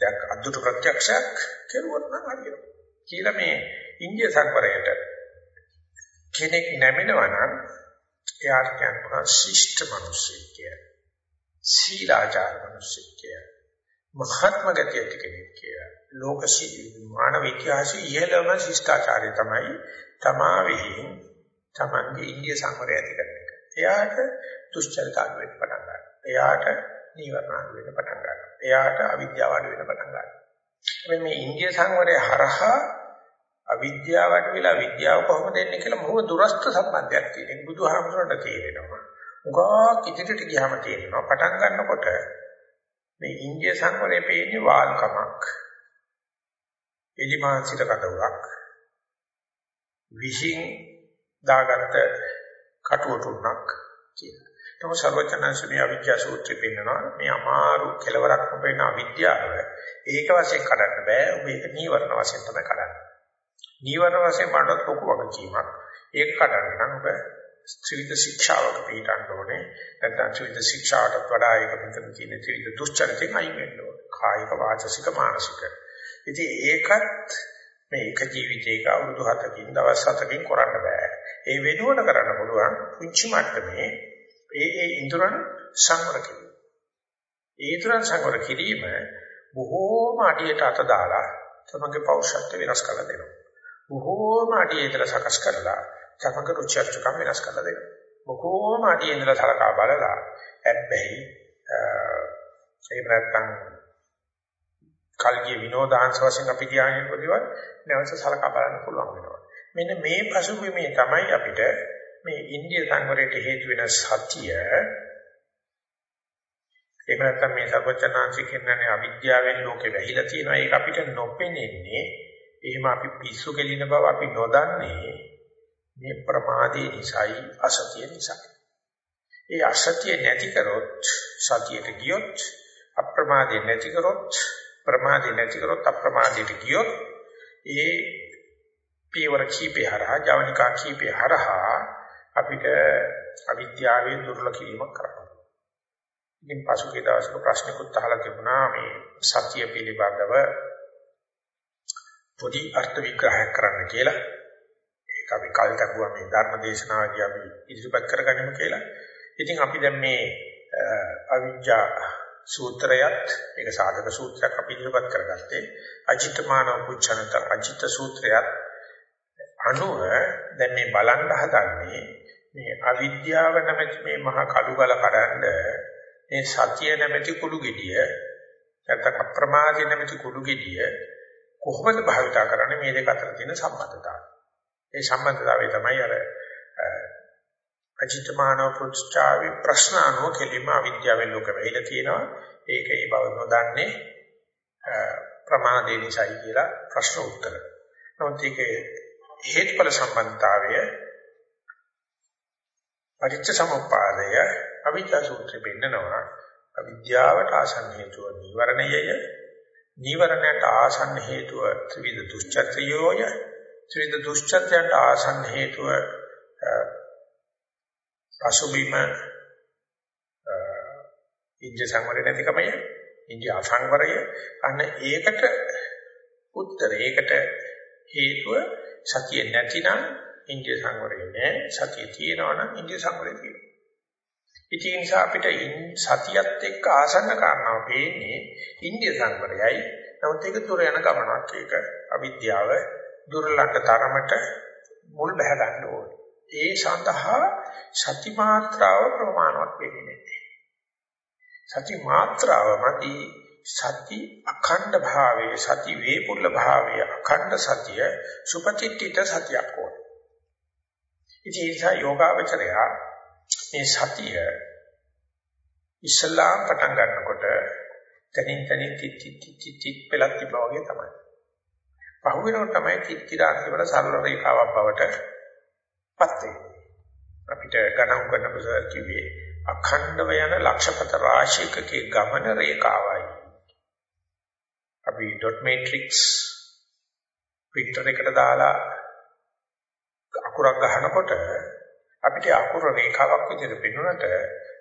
Speaker 1: දැන් අද්දුට ප්‍රත්‍යක්ෂයක් කෙරුවොත් නම් හරියනවා. කියලා මේ ඉන්දිය සංවරයට කෙනෙක් නැමෙනවා නම් එයාට කියන්න පුළුවන් ශිෂ්ට මිනිස්සෙක් කියලා. සීලාචාර මිනිස්සෙක් කියලා. මහත්ම ගතිය ඇති කෙනෙක් කියලා. ලෝක මානව ඉතිහාසයේ ඉහළම ශිෂ්ටාචාරය තමයි තමා විහිං තමන්ගේ ඉන්දිය සංවරය ඇති කරන එක. එයාට දුෂ්චරිත අඩු වෙන්න පටන් ගන්නවා. එයාට නීවරණ අඩු වෙන්න පටන් ගන්නවා. එයාට අවිද්‍යාව අඩු වෙන්න පටන් ගන්නවා. මේ ඉන්දිය සංවරය හරහා අවිද්‍යාව අඩු වෙලා විද්‍යාව කොහොමද එන්නේ කියලා මොහොත දුරස්ත සම්බන්ධයක් තියෙනවා. බුදුහාමුදුරන්ට තේරෙනවා. උගා ඉදිරියට ගියාම තේරෙනවා. පටන් ගන්නකොට මේ ඉන්දිය සංවරයේ පේන්නේ වාල්කමක්. එලිමාංශික කටවුරක්. විහිං දාගත්ත කටුවටුණක් කියලා. තමයි සර්වචනංශමී අවිද්‍යා සූත්‍රය පෙන්නනවා මේ අමාරු කෙලවරක් වෙන අවිද්‍යාව. ඒක වශයෙන් කඩන්න බෑ. මේක නීවරණ වශයෙන් තමයි කඩන්නේ. නීවරණ වශයෙන් මඩත් ලොකු වගකීමක්. ඒක කඩන්න නම් ඔබ ත්‍රිවිධ ශික්ෂාවක පිටන්න ඕනේ. නැත්නම් ත්‍රිවිධ ශික්ෂාවට වඩා ඒක මෙතන තියෙන ත්‍රිවිධ දුස්චරිතෙන් අයින් වෙන්න ඕනේ. කායික වාචසික මානසික. ඉතින් ඒකත් මේ එක ජීවිතයක අවුරුදු 7කින් දවස් 7කින් කරන්න බෑ. ඒ වෙනුවට කරන්න පුළුවන් පුංචි මට්ටමේ ඒ ඒ ඉන්ද්‍රයන් සංවර කිරීම. ඒ ඉන්ද්‍රයන් සංවර කිරීම බොහෝම අඩියට අත දාලා තමගේ පෞරුෂත්ව වෙනස් කරලා දෙනවා. බොහෝම අඩියට සකස් කරලා තමගේ රුචියත්කම් වෙනස් කරලා දෙනවා. බොහෝම අඩියේ ඉඳලා සලකා බලලා හැබැයි එහෙම නැත්නම් කල්ගිය විනෝදාංශ වශයෙන් අපි ධ්‍යානයෙන් ප්‍රතිවත් නැවත සලකා බලන්න පුළුවන් වෙනවා. මෙන්න මේ පසුබිමේ තමයි අපිට මේ ඉන්දිය සංවරයට හේතු වෙන සතිය එහෙම නැත්නම් මේ සර්වචනාංශික කියන්නේ අවිද්‍යාවෙන් ලෝකෙ වැහිලා තියෙනවා ඒක අපිට නොපෙනෙන්නේ එහෙම අපි පිස්සු කෙලින බව අපි නොදන්නේ මේ ප්‍රමාදේ නිසායි අසතිය නිසායි. ඒ අසතිය නැති කරොත් සතියට ගියොත් අප්‍රමාදේ නැති කරොත් ප්‍රමාදේ නැති කරොත් අප්‍රමාදයට ගියොත් ඒ පියවර කීපේ හරහා ජවනිකා කීපේ හරහා අපිට අවිද්‍යාවේ දුර්ලභ කිරීමක් කරනවා. ඉතින් පසුගිය දවසක ප්‍රශ්නකුත් අහලා තිබුණා මේ සත්‍ය පිළිබඳව පොඩි අර්ථ විග්‍රහයක් කරන්න කියලා. ඒක අපි කල් දක්වා මේ ධර්ම දේශනාවදී අපි ඉදිරිපත් කරගනිමු කියලා. ඉතින් අපි දැන් මේ අවිජ්ජා සූත්‍රයත් මේක සාධක සූත්‍රයක් අපි ඉදිරිපත් කරගත්තේ අජිත මානව පුච්ඡනත අජිත සූත්‍රයත් අනුව දැන් මේ බලන්න හදන්නේ මේ අවිද්‍යාව නැමැති මේ මහ කඩුගල කඩන්න මේ සතිය නැමැති කුළු ගෙඩිය නැත්නම් අප්‍රමාදී නැමැති කුළු ගෙඩිය කොහොමද භාවිතා කරන්නේ මේ දෙක අතර තියෙන සම්බන්ධතාවය. ඒ සම්බන්ධතාවය තමයි අර අචිතමානව පුච්චාවි ප්‍රශ්න අනුව කෙලිම අවිද්‍යාවෙන් ලෝක වෙයිලා තියෙනවා. ඒක ඒ බව නොදන්නේ ප්‍රමාදේ නිසායි කියලා ප්‍රශ්න උත්තර. නමුත් ඒකේ හේතුඵල සම්බන්ධතාවය පටිච්ච සමුප්පාදය අවිද්‍යා සූත්‍රෙ පෙන්නනවා අවිද්‍යාවට ආසන්න හේතුව නිවරණයය නිවරණයට ආසන්න හේතුව ත්‍රිවිධ දුෂ්චර්යයෝය ත්‍රිවිධ දුෂ්චර්යයට ආසන්න හේතුව පසුබිම ඉන්ද්‍රිය සංවරය නැතිකමයි ඉන්ද්‍රිය අසංවරය. අන්න ඒකට උත්තර. ඒකට හේතුව සතිය නැතිනම් ඉන්ද්‍රිය සංවරය නැහැ සතිය තියෙනවා නම් ඉන්ද්‍රිය සංවරය තියෙනවා. ඉතින් නිසා අපිට සතියත් එක්ක ආසන්න කාරණාව පේන්නේ ඉන්ද්‍රිය සංවරයයි නමුත් ඒක තුර යන ගමනක් ඒක අවිද්‍යාව දුර්ලභ තරමට මුල් බහ ගන්න ඕනේ. ඒ සඳහා සති මාත්‍රාව ප්‍රමාණවත් වෙන්නේ නැහැ. සති මාත්‍රාව මත සති අඛණ්ඩ භාවයේ සති වේපුල්ල භාවයේ අඛණ්ඩ සතිය සුපතිට්ඨිත සතියක් ඕනේ. ඉතින් ඒ යෝගාවචරය මේ සතිය ඉස්ලාම් පටන් ගන්නකොට තනින් තනින් තිත් තිත් තිත් තිත් පෙලක් තිබ්බා වගේ තමයි. පහුවෙනකොට තමයි තිත් කිරාටි වල සරල රේඛාවක් බවට පත් වෙන්නේ. අපිට ගණන් කරන පුසල් කිව්වේ අඛණ්ඩව යන ලක්ෂපත රාශියකගේ ගමන රේඛාවයි. අපි ඩොට් මේට්‍රික්ස් පිටර එකට දාලා අකුරක් ගහනකොට අපිට අකුර රේඛාවක් විදිහට පෙන්වනට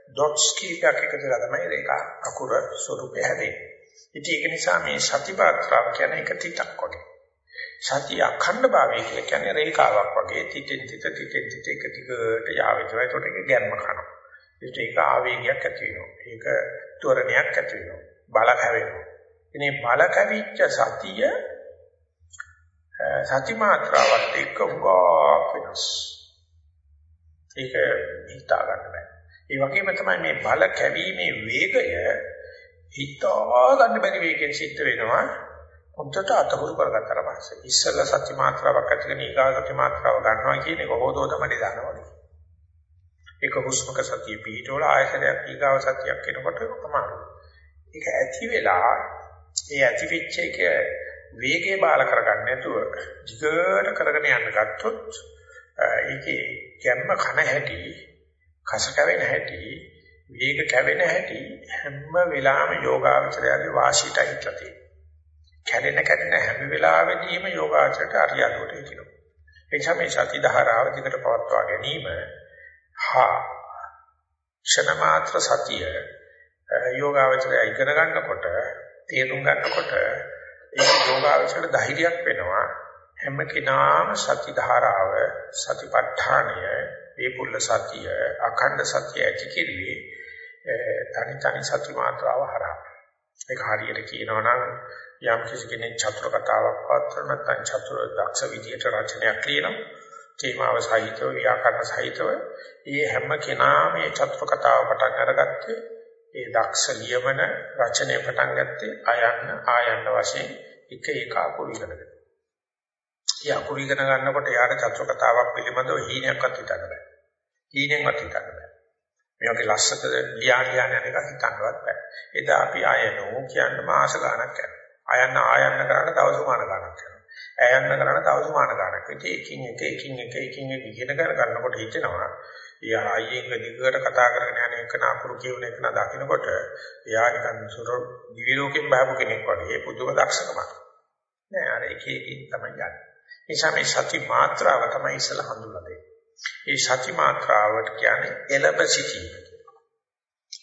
Speaker 1: ඩොට්ස් කීපයක් එකතු වෙලා තමයි රේඛා අකුර ස්වරූපය හැදෙන්නේ. ඉතින් ඒක නිසා මේ සතිපාත්‍රාව කියන්නේ එක තිතක් වගේ. සතිය අඛණ්ඩ භාවය කියලා කියන්නේ රේඛාවක් වගේ තිතෙන් තිත තිතෙන් තිත එක දිගට යාවෙනවා. ඒකට ඒක ගැම්ම කරනවා. ඒක ආවේගයක් ඇති වෙනවා. ඒක ත්වරණයක් ඇති වෙනවා. බල කැවෙනවා. ඉතින් බල කැවිච්ච සතිය සති මාත්‍රාවත් එක්ක උගාක් වෙනස්. ඒක හිතා ගන්න බෑ. ඒ වගේම තමයි මේ බල කැවීමේ වේගය හිතා ගන්න බැරි වේගයෙන් සිද්ධ වෙනවා. හොඳට අතහුරු කරගත්තාට පස්සේ ඉස්සෙල්ලා සත්‍ය මාත්‍රාවක් ඇතිගෙන ඊගා සත්‍ය මාත්‍රාව ගන්නවා කියන එක හොදෝදමඩි දනවනේ. ඒක හුස්මක සතිය පිටවල ආයතනයක් ඊගාව සතියක් වෙනකොට තමයි. ඒක ඇති වෙලා ඒ ඇතිවෙච්ච එක වේගේ බාල කරගන්න නැතුව දිගට කරගෙන යන්න ගත්තොත් ඒකේ ගැම්ම කන හැටි කස කැවෙන හැටි වේග කැවෙන හැටි හැම වෙලාවෙම යෝගාවචරයගේ වාසියට හිටලා තියෙනවා. කැඩෙන කැඩෙන හැම වෙලාවෙදීම යෝගාචරයට අරියලුවට හිටිනවා. ඒ නිසා මේ සති ධාරාව දිගට පවත්වා ගැනීම හා ක්ෂණ මාත්‍ර සතිය යෝගාචරය ඉගෙන ගන්නකොට තේරුම් ගන්නකොට ඒ යෝගාචරයට ධෛර්යයක් වෙනවා. හැම කෙනාම සති ධාරාව සතිපට්ඨානය වේපුල්ල සතිය අඛණ්ඩ සතිය ඇති කිරුවේ තනි තනි සති මාත්‍රාව හරහා ඒක හරියට කියනවා නම් යම් කිසි කෙනෙක් චතුර කතාවක් පවත්වන නැත්නම් චතුර දක්ෂ විදියට රචනයක් ලියනවා තේමාව සහිතව ව්‍යාකරණ සහිතව මේ හැම කෙනාම මේ චතුර කතාව පටන් අරගත්තේ ඒ දක්ෂ ලියවන රචනය පටන් ගත්තේ ආයන්න ආයන්න වශයෙන් එක එක අකුරු ඉගෙනගෙන. ඒ අකුරු ඉගෙන ගන්නකොට යාට චතුර කතාවක් පිළිබඳව හීනයක්වත් හිතන්න බෑ. හීනෙන්වත් හිතන්න බෑ. මේ වගේ ලස්සනට ලියා ලියා යන එක හිතන්නවත් බෑ. එදා අපි ආයනෝ කියන්න මාස ගණක් යනවා. ආයන්න ආයන්න කරන්න දවස් ගණන් ගණක් යනවා. ආයන්න කරන්න දවස් ගණන් ගණක්. ඉතින් එකින් එක එකින් එක එකින් එක ඉගෙන ගන්නකොට හිතෙනවා. ඊයා ආයෙත් දිගට කතා කරගෙන යන එක නාපුරු කියවන එක නා දකින්නකොට එයා නිකන් සුර දිවි ලෝකෙන් බහපු කෙනෙක් වගේ පුදුම දක්ෂකමක්. නෑ අර එක එකකින් තමයි යන්නේ. නිසා මේ සති මාත්‍රාව තමයි ඉස්සලා හඳුන්වලා දෙන්නේ. මේ සති මාත්‍රාවට කියන්නේ එළඹ සිටීම කියලා.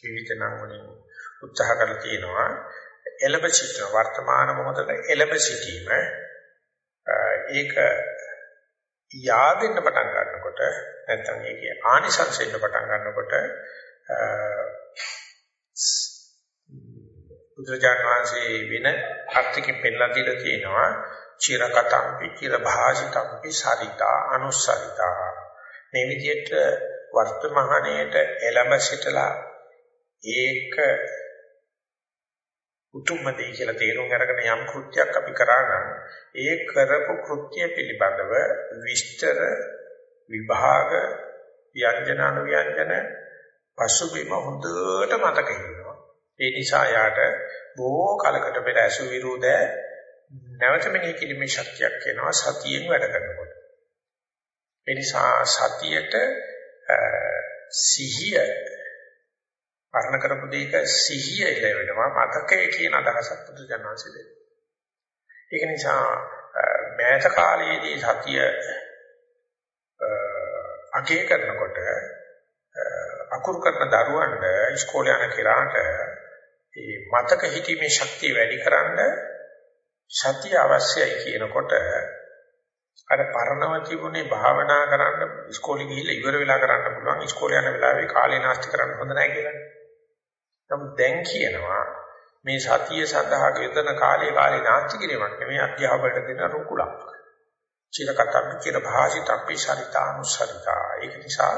Speaker 1: විවිධ නම් වලින් උත්සාහ කරලා තියෙනවා එළඹ සිටීම වර්තමාන මොහොතේ එළඹ සිටීම ඒක යාදෙන්න පටන් ගන්නකොට නැත්නම් ඒකේ ආනිසංසෙන්න පටන් ගන්නකොට බුදුරජාණන් වහන්සේ වෙන අර්ථකින් පෙන්ලා දීලා තියෙනවා චිර කතම්පි චිර භාසිතම්පි සරිතා අනුසරිතා. මේ විදිහට වර්තමානයේට එළඹ සිටලා ඒක උතුම්ම දෙය කියලා තේරුම් අරගෙන යම් කෘත්‍යයක් අපි කරා නම් ඒ කරපු කෘත්‍ය පිළිබඳව විස්තර විභාග ව්‍යංජන අනුව්‍යංජන පසුබිම හොඳට මතක හිටිනවා ඒ නිසා යාට බොහෝ කලකට පෙර ඇසු විරුද නැවත මෙනෙහි කිරීමේ ශක්තියක් එනවා සතියෙන් වැඩ කරනකොට ඒ නිසා සතියට සිහිය පරණ කරපු දෙයක සිහිය ඉලවෙනවා මතකය කියන අදහසක් පුදුජනවාසේ දෙන්නේ. ඒක නිසා මෑත කාලයේදී සතිය අගේ කරනකොට අකුරු කරන දරුවන්ට ඉස්කෝලේ යන කෙනාට මේ මතක හිතීමේ ශක්තිය වැඩිකරන්න සතිය අවශ්‍යයි කියනකොට අර පරණව තිබුණේ භාවනා කරන්න ඉස්කෝලේ ගිහිල්ලා ඉවර වෙලා කරන්න පුළුවන් ඉස්කෝලේ යන වෙලාවේ කාලේ නාස්ති කරන්න හොඳ නැහැ කියලා. නමුත් දැන් කියනවා මේ සතිය සඳහා ගෙතන කාලේ කාලේ නාස්ති කිරීමක් නෙමෙයි අධ්‍යාපනයට දෙන රුකුලක්. චිරකතම් චිර භාසිතම්පි සරිතානුසරිතා ඒක නිසා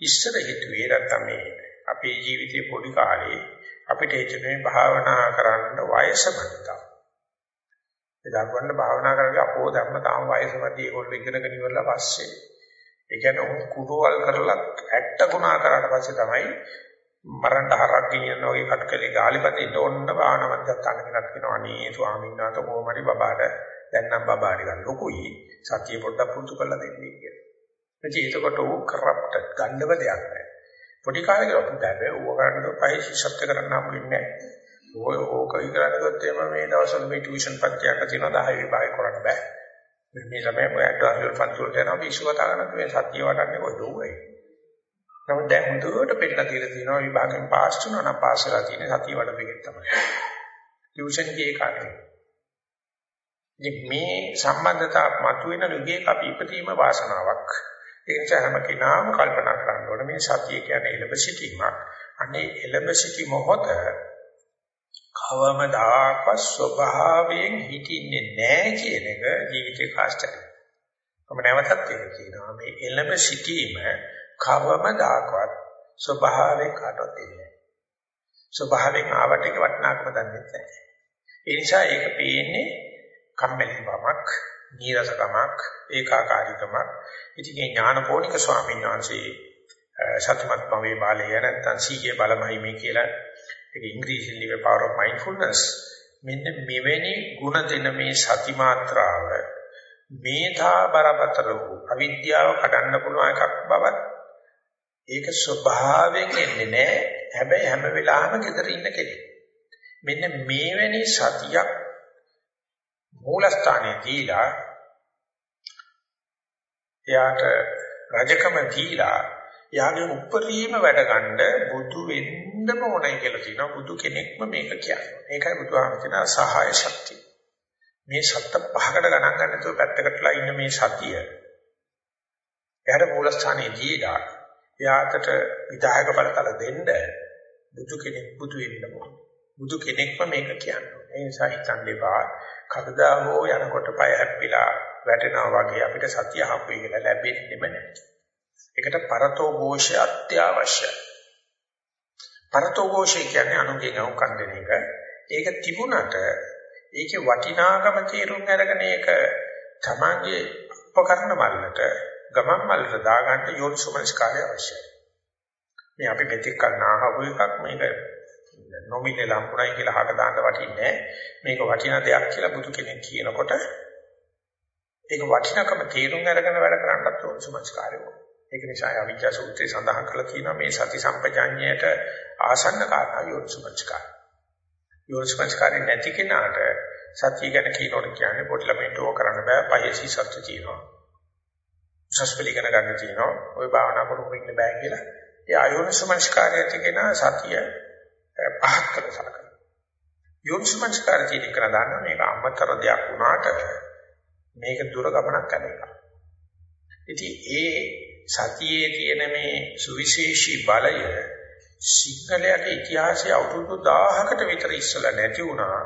Speaker 1: ඉස්සර හිතුවේ නැත්තම් මේ අපේ ජීවිතේ පොඩි කාලේ අපිට හිතෙන්නේ භාවනා කරන්න වයස මතක. එදා වන්න භාවනා කරලා අපෝ ධර්ම තාම වයස මතී ඒගොල්ලෝ ඉගෙනගෙන ඉවරලා පස්සේ ඒ කියන්නේ උන් කුඩවල් කරලා ඇට්ට ගුණා කරාට පස්සේ තමයි මරන්න හරක් ගෙනියන වගේ කටකලේ ගාලිපතින් ඕන්න භාවනා මධ්‍යස්ථාන කෙනෙක් කියනවා අනේ ස්වාමීන් වහන්සේ කොහොම හරි බබාට දැන් නම් බබා ටිකක් ලොකුයි සතිය පොඩ්ඩක් පුරුදු කරලා දෙන්නේ කියලා. එතකොට ඒකට ඌ කරප්ට් ගන්නව දෙයක් නැහැ. පොඩි කාලේ අපි බෑ ඌව කරන්නේ පහේ ශිෂ්‍යත්ව කරන්න හම්බ වෙන්නේ නැහැ. ඔය ඕක ඉගෙන ගත්තේම මේ දවස්වල මේ ටියුෂන් පත්‍යක් තියෙනවා 10 විභාගය කරන්න බෑ. මේ ළමයා ඔය ඇඩ්වාන්ස් පන්තිවලට යනවා විශ්ව කතා කරනකොට මේ සතිය වඩන්නේ කොයි දෝවයි. නමුත් දැන් හොඳට පෙන්නලා තියලා තියෙනවා විභාගයෙන් පාස් වුණා නම් පාස් වෙලා තියෙන සතිය වඩපෙකෙත් තමයි. ටියුෂන් ගියේ කාටද? ඉතින් මේ සම්බන්ධතාව මතුවෙන යුගයක අපි ඉපදීම වාසනාවක්. ඒ නිසා හැම කෙනාම කල්පනා කරන්න ඕනේ මේ සතිය කියන්නේ එළඹ සිටීමක්. අනේ එළඹ සිටි මොහොත කවමදාක ස්වභාවයෙන් හිටින්නේ නැහැ කියන එක ජීවිතේ කාශ්චර්යය. මම නැවතත් ඒක කියනවා මේ එළඹ සිටීම කවමදාකවත් ස්වභාවයෙන් කාටවත් දෙන්නේ නැහැ. ස්වභාවයෙන් ආවට ඒක වටිනාකම දන්නේ නැහැ. ඒ නිසා ඒක පේන්නේ කම්මැලි බවක්, නීරසකමක්, ඒකාකාරීකමක්. ඉතින් මේ ඥානපෝනික ස්වාමීන් වහන්සේ සත්‍යමත් භවයේ බාලය නැත්තම් සීයේ බලමයි මේ කියලා ඒක ඉංග්‍රීසියෙන් ලියව power of mindfulness. මෙන්න මෙවැනි ಗುಣ දෙන මේ සති මාත්‍රාව මේධා බරපතල වූ අවිද්‍යාව කඩන්න පුළුවන් එකක් බවත් ඒක ස්වභාවයෙන් එන්නේ නැහැ. හැබැයි හැම වෙලාවෙම gedara ඉන්න කෙනෙක්. මෙන්න මේවැනි සතියක් මූලස්ථානයේ දීලා එයාට රජකම දීලා එයාගේ උපරිම වැඩ ගන්න බුදු වෙන්නම ඕනයි කියලා තියෙනවා බුදු කෙනෙක්ම මේක කියන්නේ. ඒකයි බුදුහාම කියන සහාය ශක්තිය. මේ සත්‍ය පහකට ගණන් ගන්න නැතුව පැත්තකටලා ඉන්න මේ සතිය. එයාට මූලස්ථානයේ දීලා එයාට විදායක බලතල දෙන්න බුදු කෙනෙක් බුදු වෙන්න ඕනේ. බුදු කෙනෙක්ම මේක කියන්නේ. ඒ නිසා හිතන්න එපා. කවදා හෝ යනකොට පය හැප්පිලා වැටෙනවා වගේ අපිට සතිය හම්බ වෙලා ලැබෙන්නේම නැහැ. ඒකට පරතෝ ഘോഷය අත්‍යවශ්‍යයි. පරතෝ ഘോഷය කියන්නේ අනුගේ නෞකන් දෙන එක. ඒක තිබුණට ඒකේ වටිනාකම තේරුම් අරගෙන ඒක තමන්ගේ උපකරණ මල්ලට ගමන් මල්ලට දාගන්න යෝනිසමස්කාරය අවශ්‍යයි. මේ අපි මෙතෙක් කරනාහව එකක් මේක නොමිලේ ලම්පුණයි කියලා හක දාන්න වටින්නේ මේක වටිනා දෙයක් කියලා බුදු කෙනෙක් කියනකොට ඒක වටිනකම තේරුම් අරගෙන වැඩ කරන්නත් යෝනිසමස්කාරය ඕන. ඒක නිසා අවිජ්ජා සූත්‍රයේ සඳහන් කරලා තියෙනවා මේ සති සම්පජාඤ්ඤයට ආසන්න කාරණා යෝනිසමස්කාරය. යෝනිසමස්කාරය නැති කෙනාට සතිය ගැන කියනකොට කියන්නේ පොඩි ළමයින්ට ඕක කරන්න බෑ පහේසි සත්‍ය තියෙනවා. සස්පලි ගැන ගන්න තියෙනවා. ওই භාවනා කරුවෝ ඉන්න බෑ කියලා. ඒ අයෝනිසමස්කාරය තිකෙන සතිය පහක් කරලා සලකනවා. යෝනිසමස්කාරය තියෙන කරා දාන්න මේක අමතර දෙයක් වුණාට මේක දුර ගමනක් යන එක. ඉතින් ඒ සතියේ තියෙන මේ සුවිශේෂී බලය සිංහලයේ ඉතිහාසයේ අවුරුදු 1000කට විතර ඉස්සලා නැති වුණා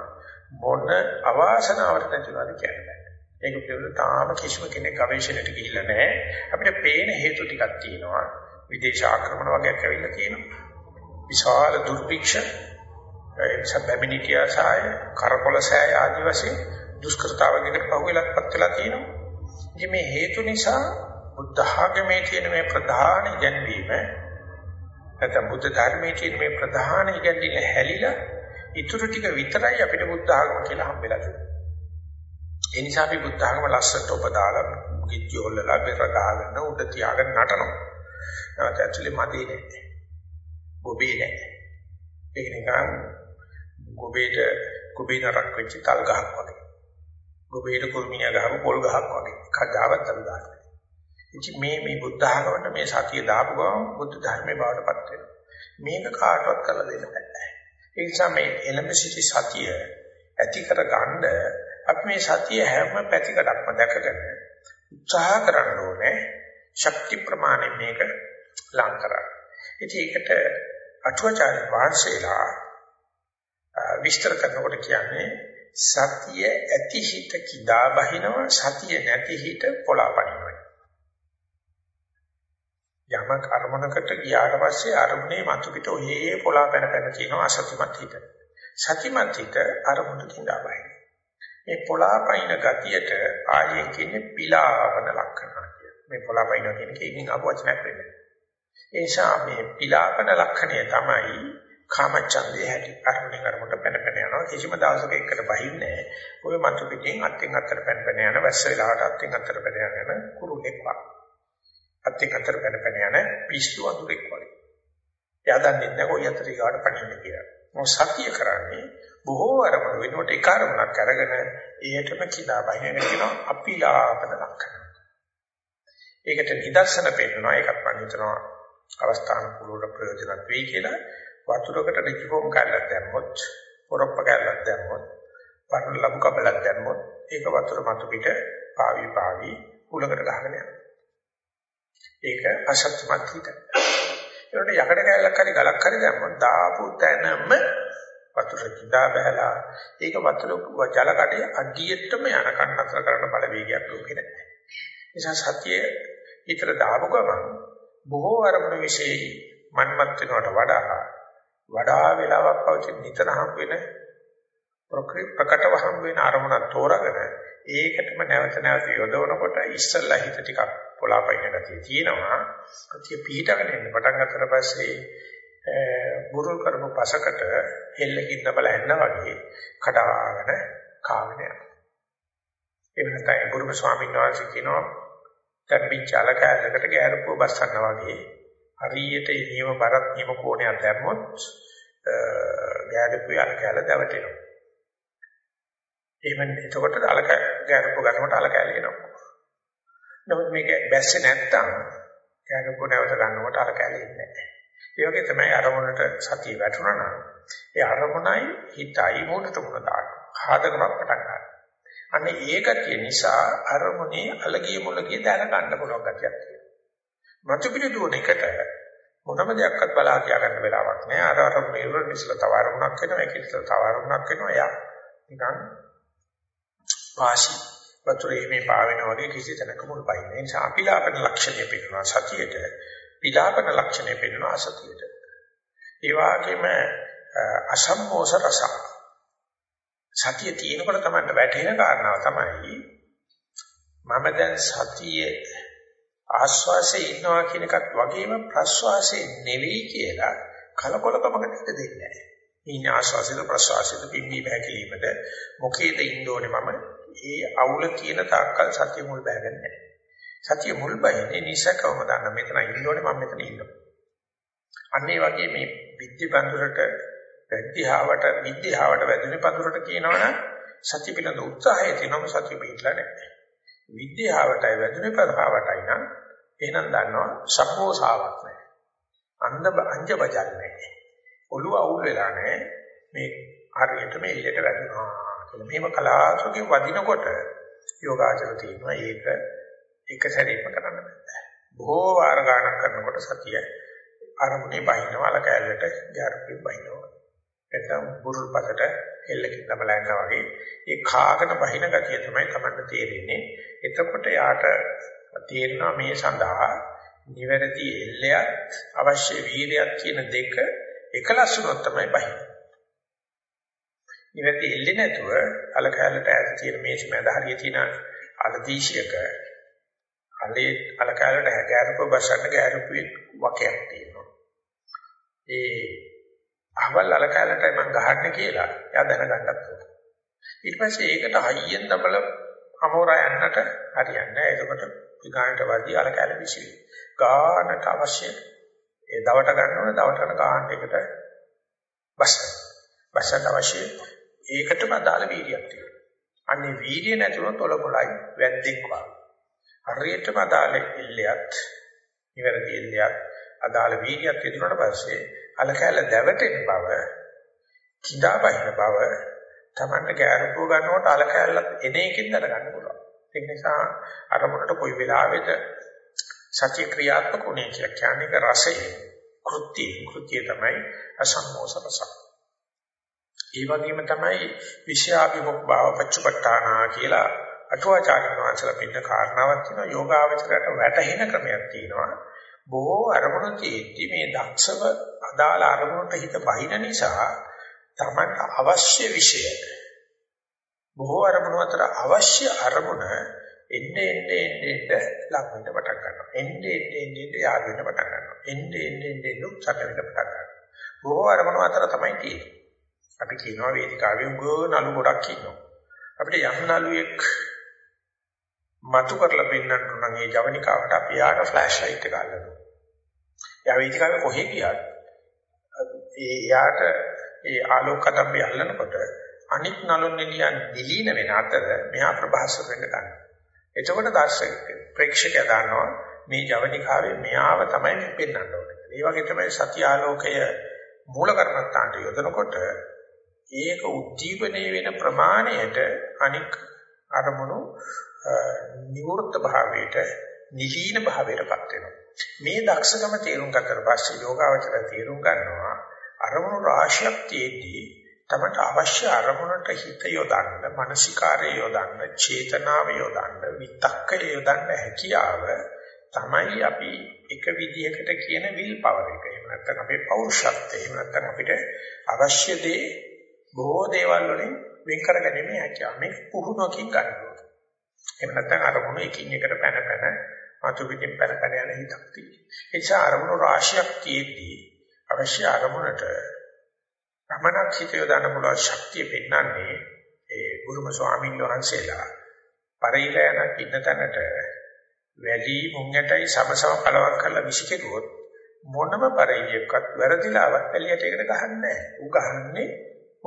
Speaker 1: මොන අවාසනාවට නැතිවද කියන්නේ. ඒක පිළිබඳව තාම කිසිම කෙනෙක් ගවේෂණයට ගිහිල්ලා නැහැ. අපිට පේන හේතු ටිකක් තියෙනවා. විදේශ ආක්‍රමණ වගේක් ඇවිල්ලා තියෙනවා. විශාල දුර්භික්ෂ සබැමිනිටියා සාය කරකොල සෑය ආදි වශයෙන් දුෂ්කරතාවයකට පහුවෙලක්පත් වෙලා තියෙනවා. ඉතින් මේ හේතු නිසා බුද්ධ ආගමේ තියෙන මේ ප්‍රධාන ඉගැන්වීම නැත්නම් බුද්ධ ධර්මයේ තියෙන මේ ප්‍රධාන ඉගැන්වීම හැලිලා ඊටු ටික විතරයි අපිට බුද්ධ ආගම කියලා හම්බෙලා තියෙන්නේ. ඒ නිසා අපි බුද්ධ ආගම ලස්සට ඔබදාලා ගිජ්ජි හොල්ලලා පෙර ගහගෙන උඩ තියාගෙන නටනවා. ඒත් ඇක්චුලි මදි නෑ. ගොබේ නෑ. ඒක නිකන් ගොබේට ගොබේ නරක් වෙච්ච තල් ගහක් වගේ. ගොබේට කුරුමියා ගහපු පොල් ගහක් වගේ. එකක් ගාවත් තල් ගහක්. ඉතින් මේ මේ බුද්ධ ධර්මවල මේ සතිය දාපු ගමන් බුද්ධ ධර්මයේ බවටපත් වෙනවා. මේක කාටවත් කරලා දෙන්න බෑ. ඒ නිසා මේ එළඹ සිටි සතිය ඇති කර ගන්න අපි මේ සතිය හැම පැතිකඩක්ම දැකගෙන උත්සාහ කරන්න ඕනේ ශක්ති ප්‍රමාණය මේක ලං කරන්න. ඉතින් ඒකට අටුවචාර්ය වහන්සේලා විස්තර කරනකොට කියන්නේ සතිය ඇති හිත කිදා බහිනවා සතිය නැති හිත පොළාපනිනවා. යමක් අරමුණකට ගියාට පස්සේ අරමුණේ මතු පිට ඔයේ පොළාපැන පැන තියෙනවා අසතිමත් හිත. සතිමත් හිත අරමුණ කිදා බහිනවා. මේ පොළාපයින් ගතියට ආයෙන් කියන්නේ පිලාවන ලක්ෂණ කියලා. මේ පොළාපයින් කියන එකකින් අපවචනයක් වෙන්නේ. ඒ නිසා මේ පිලාපන ලක්ෂණය තමයි කාමචන්දේ හැටි. අරමුණේ අරමුණට පැන පැන යනවා කිසිම දවසක එකට බහින්නේ නැහැ. ඔය මතු පිටින් අත්ෙන් අත්තට පැන පැන යන වැස්ස වෙලාවට අත්ෙන් අත්තට පැන යන කුරුල්ලෙක් වගේ. අත්ෙන් අත්තට පැන පැන යන පිස්සු වතුරෙක් වගේ. එයා දන්නේ නැහැ කොයි අතට ඊගාට පණින්නේ කියලා. මොකද සතිය කරන්නේ බොහෝ අරමුණු වෙනකොට එක අරමුණක් අරගෙන ඒකටම කිලා බහින කියනවා අපිලාපද ලක්ෂණ. ඒකට නිදර්ශන පෙන්නනවා ඒකත් මම හිතනවා අවස්ථාන කුලවල ප්‍රයෝජනවත් වෙයි කියලා වතුරකට රිජිෆෝම් කරලා දැම්මොත් පොරොප්ප කරලා දැම්මොත් පරණ ලබු කබලක් දැම්මොත් ඒක වතුර මතු පිට පාවි පාවි කුලකට ගහගෙන යනවා. ඒක අසත්‍යමත් හිත. ඒකට යකඩ කැලක් හරි ගලක් හරි දැම්මොත් දාපු තැනම වතුර කිඳා බහැලා ඒක වතුර ජල කඩේ අඩියෙටම යනකන් අතර කරන බලවේගයක් ලෝකේ නැහැ. නිසා සතිය ඊතර දාපු ගමන් බොහෝ අරමුණු વિશે මන්මත් වෙනවට වඩා වඩා වේලාවක් පවතින නිතර හම් වෙන ප්‍රකටව හම් වෙන අරමුණක් තෝරාගෙන ඒකටම නැවත නැවත යොදවනකොට ඉස්සල්ලා හිත ටිකක් පොළාපයින් ගතිය තියෙනවා. කතිය පිහිටගෙන ඉන්න පටන් ගන්නතර පස්සේ බුරුල් කරපු පසකට හෙල්ලකින් දබල ඇන්න වගේ කඩාගෙන කාගෙන යනවා. ඒ වෙනතයි බුරුම ස්වාමීන් වහන්සේ කියනවා කම්පිච්චාල කැලකට ගෑරපුව බස්සනවා වගේ හරියට නියම බරත් නියම කෝණයක් දැම්මොත් ගෑරපුව යන කැල දැවටෙනවා. එහෙම එතකොට අලක ගෑරපුව ගන්නකොට අල කැල එනවා. නමුත් මේක බැස්සේ නැත්තම් ගෑරපුව නැවත ගන්නකොට අල කැල එන්නේ නැහැ. ඒ වගේ තමයි අරමුණට සතිය වැටුණා නම් ඒ අරමුණයි හිතයි මොනට මොන දාන හදකමක් පටන් ගන්නවා. අන්න ඒකතිය නිසා අරමුණේ අලගිය මුලගිය දැන ගන්න පුළුවන් ගතියක් තියෙනවා. මතු පිට දුවන එකට මොනම දෙයක්වත් බලා කියා ගන්න වෙලාවක් නෑ. අර අරමුණේ ඉවර ඉස්සලා තව අරමුණක් එනවා. ඒක ඉස්සලා තව අරමුණක් එනවා. එයා නිකන් පාසි වතුරේ මේ පාවෙන වගේ කිසි තැනක මුල් පයින්. ඒ නිසා අපිලාපන ලක්ෂණය පෙන්නනවා සතියේට. පිලාපන ලක්ෂණය පෙන්වන අසතියට. ඒ වගේම අසම්මෝස රස. සතිය තියෙනකොට තමයි වැටෙන කාරණාව තමයි මම දැන් සතියේ ආස්වාසේ ඉන්නවා කියන එකත් වගේම ප්‍රස්වාසේ නෙවෙයි කියලා කලකොලකමකට දෙන්නේ නැහැ. ඉන්නේ ආස්වාසෙද ප්‍රස්වාසෙද පිම්බි බහැකීමද මොකේද ඉන්න ඕනේ මම ඒ අවුල කියන තාක්කල් සතිය මුල් බෑගන්නේ නැහැ. සතිය මුල් බයිනේ නිසකවම දන්න මෙතන ඉන්නෝනේ මම මෙතන ඉන්නවා. අන්න ඒ වගේ මේ විද්‍ය පඳුරට විද්‍යාවට විද්‍යාවට වැදුනේ පඳුරට කියනවනම් සතිය පිළිබඳ උත්සාහය තියෙනම සතිය පිළිලා නැහැ. විද්‍යාවටයි වැදුනේ පඳුරවටයි නම් එහෙනම් දන්නවා සම්මෝසාවක් නැහැ. අන්ධ අංජ බජල් නැහැ. ඔළුව අවුල් වෙලා නැහැ. මේ හරියට මේ එළියට වැදුනා කියලා. මේව කලාතුරකින් වදිනකොට යෝගාචර තියෙනවා ඒක එක සැරේම කරන්න බෑ. බොහෝ වාර ගණනක් කරනකොට සතිය අරමුණේ බහිනවල කැලලට ගැරපි බහිනවා. එතන බුරුල් පසට එල්ලකින් තමලා යනවා වගේ ඒ කාගෙන බහින ගතිය තමයි Tamanට තේරෙන්නේ. එතකොට යාට තේරෙනවා මේ සඳහා නිවැරදි එල්ලයක් අවශ්‍ය වීර්යයක් කියන දෙක එකලස් වුණොත් තමයි බහින්නේ. නිවැරදි එල්ලේ නැතුව අල කැලලට ඈත තියෙන මේස් මැද හරිය තියෙන අලදීශයක අලේ අලකාලට හැගෑරප බසන්න ගෑරපුවේ වකයක් තියෙනවා. ඒ අහවල් අලකාලටයි මම ගහන්නේ කියලා එයා දැනගන්නත් ඕන. ඊට පස්සේ ඒකට හයියෙන් දබල අමෝරා යන්නට හරියන්නේ නැහැ. එතකොට විගානට වදී අලකාල විශ්වි. ගානට අවශ්‍ය ඒ දවට ගන්න ඕන දවටන ගාන එකට බස් බසට අවශ්‍ය ඒකටම අදාළ වීර්යයක් තියෙනවා. අන්නේ වීර්ය නැතුව තොල පොළයි වැද්දෙක් වගේ. හරියටම අදාළ ඉල්ලයක් ඉවරදී ඉල්ලයක් අදාළ වීර්යයක් ඉදිරියට පස්සේ අලකැල දැවටෙන බව කිඳා බහින බව තමන්න ගැරපුව ගන්නකොට අලකැලත් එන එකකින් දැනගන්න පුළුවන් ඒ නිසා අරමුණට කොයි වෙලාවෙද සත්‍ය ක්‍රියාත්මක උනේ කියලා කියන්නේ රසය කෘත්‍ය කෘත්‍ය තමයි අසම්මෝස රස ඒ වගේම තමයි විෂයාභිමුඛ භාව පච්චපට්ඨානා කියලා අටුවාචාර්ය වංශලා පින්න කාරණාවක් තියෙනවා. යෝගාවචරයට වැටහෙන ක්‍රමයක් තියෙනවා. බොහෝ අරමුණු තියෙද්දි මේ දක්ෂව අදාළ අරමුණට හිත බහින නිසා තමන්ට අවශ්‍ය විෂය බොහෝ අරමුණු අතර අවශ්‍ය අරමුණ එන්නේ එන්නේ එන්නේ ලක් වෙන්න පටන් ගන්නවා. එන්නේ එන්නේ එන්නේ යාද වෙන්න පටන් ගන්නවා. එන්නේ එන්නේ එන්නේ උත්සාහ වෙන්න පටන් ගන්නවා. බොහෝ අරමුණු අතර තමයි තියෙන්නේ. අපි කියනවා වේදිකාවේ උගෝ නළු ගොඩක් ඉන්නවා අපිට යම් නළුවෙක් මතු කරලා පෙන්වන්න නම් ඒ ජවනිකාවට අපි යාට ෆ්ලෑෂ් ලයිට් එක අල්ලනවා. යා වේදිකාවේ කොහෙ ගියත් ඒ යාට ඒ ආලෝක කදම්බේ අල්ලනකොට අනිත් නළුන් නිලියන් දිලීන වෙන අතර මෙහා ප්‍රභාසර වෙන්න ගන්නවා. එතකොට දර්ශක ප්‍රේක්ෂකයා දන්නවා මේ ජවනිකාවේ මෙයාව තමයි පෙන්වන්න ඕනේ. ඒ වගේ තමයි සත්‍ය ආලෝකය මූල කර්මත්තාන්ට යොදනකොට ඒක උද්දීපනයේ වෙන ප්‍රමාණයට අනික් අරමුණු නිවෘත්ත භාවයට නිහීන භාවයටපත් වෙනවා. මේ දක්ෂකම තේරුම් ගත්තට පස්සේ යෝගාවචර තේරුම් ගන්නවා අරමුණු රාශියක් තියේදී තමට අවශ්‍ය අරමුණට හිත යොදන්න, මානසිකාරය යොදන්න, චේතනාව යොදන්න, විතක්කය යොදන්න හැකියාව තමයි අපි එක විදියකට කියන විල් පවර් එක. එහෙම නැත්නම් අපේ පෞරුෂත්වය. එහෙම නැත්නම් අපිට අවශ්‍ය දේ බොහෝ දේවල් වලින් වෙන් කරගැනීමේ හැකියාව. මේක පුහුණුවකින් ගන්නවා. එහෙම නැත්නම් අරමුණු එකින් එකට පැන පැන මතු පිටින් පැන පැන යන හිතක් තියෙනවා. ඒ නිසා අරමුණු රාශියක් තියෙද්දී අවශ්‍ය අරමුණට ප්‍රමණක් හිත යොදන්න පුළුවන් ශක්තිය පෙන්වන්නේ ඒ ගුරුම ස්වාමීන් වහන්සේලා පරිලයන ඉන්න තැනට වැඩි මුංගටයි සමසම කලවක් කරලා විසිකෙරුවොත් මොනම පරියයක්වත් වැරදිලාවත් එළියට ඒකට ගහන්නේ නැහැ. ඌ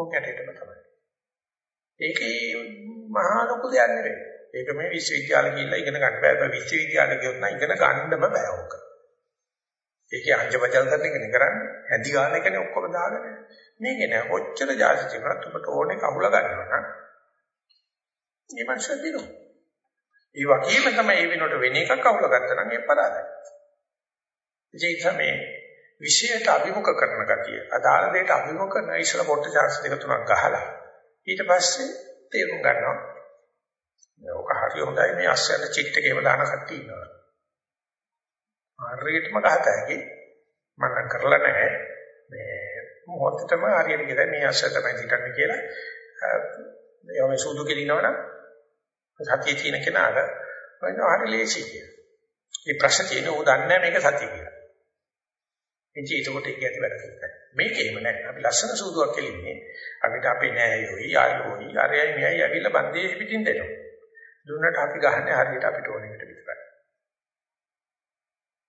Speaker 1: ගහන්නේ මුංගටේටම තමයි. ඒකේ මහා ලොකු දෙයක් නෙවෙයි. ඒක මේ විශ්වවිද්‍යාල ගිහිල්ලා ඉගෙන ගන්න බෑ. ඒක විශ්වවිද්‍යාල ගියොත් නම් ඉගෙන ගන්නම බෑ ඕක. ඒකේ අංජබජල් කරන එකනේ කරන්නේ. ඇදි ගන්න එකනේ ඔක්කොම දාගෙන. මේක නෑ ඔච්චර ජාති තිබුණත් ඔබට ඕනේ කමුල ගන්නවා නම් මේ මනුස්සය දිනු. ඒ වගේම තමයි මේ වෙනකොට වෙන එකක් කවුල ගත්තා නම් ඒ පරාදයි. ඒ තමයි විශේෂයට අභිමුඛ කරන ගතිය. අදාළ දෙයට අභිමුඛ කරන ඉස්සර පොට්ට chance දෙක තුනක් ගහලා ඊට පස්සේ තේරුම් ගන්නවා ඕක හරි හොඳයි මේ අස්සයන් චිට් එකේම දාන කට්ටිය ඉන්නවා. හරියටම ගහත හැකි මම නම් කරලා නැහැ. මේ මොහොතටම හරියට කියලා මේ අස්සය තමයි හිතන්නේ කියලා ඒ වගේ සුදු කෙලිනවනම් සතිය තියෙන කෙනාට වෙන හරි ලේසි කියලා. මේ ප්‍රශ්න තියෙන උ දන්නේ මේක සතිය කියලා. ඉතින් ඒකට ඒක ඇති වැඩ කරන්නේ. මේකේම නැහැ. අපි ලස්සන සූදුවක් කෙලින්නේ. අපිට අපේ නෑයෝයි ආයෝයි අරයයි මෙයයි ඇවිල්ලා බන්දේ පිටින් දෙනවා. දුන්නට අපි ගහන්නේ හරියට අපිට ඕන එකට විතරයි.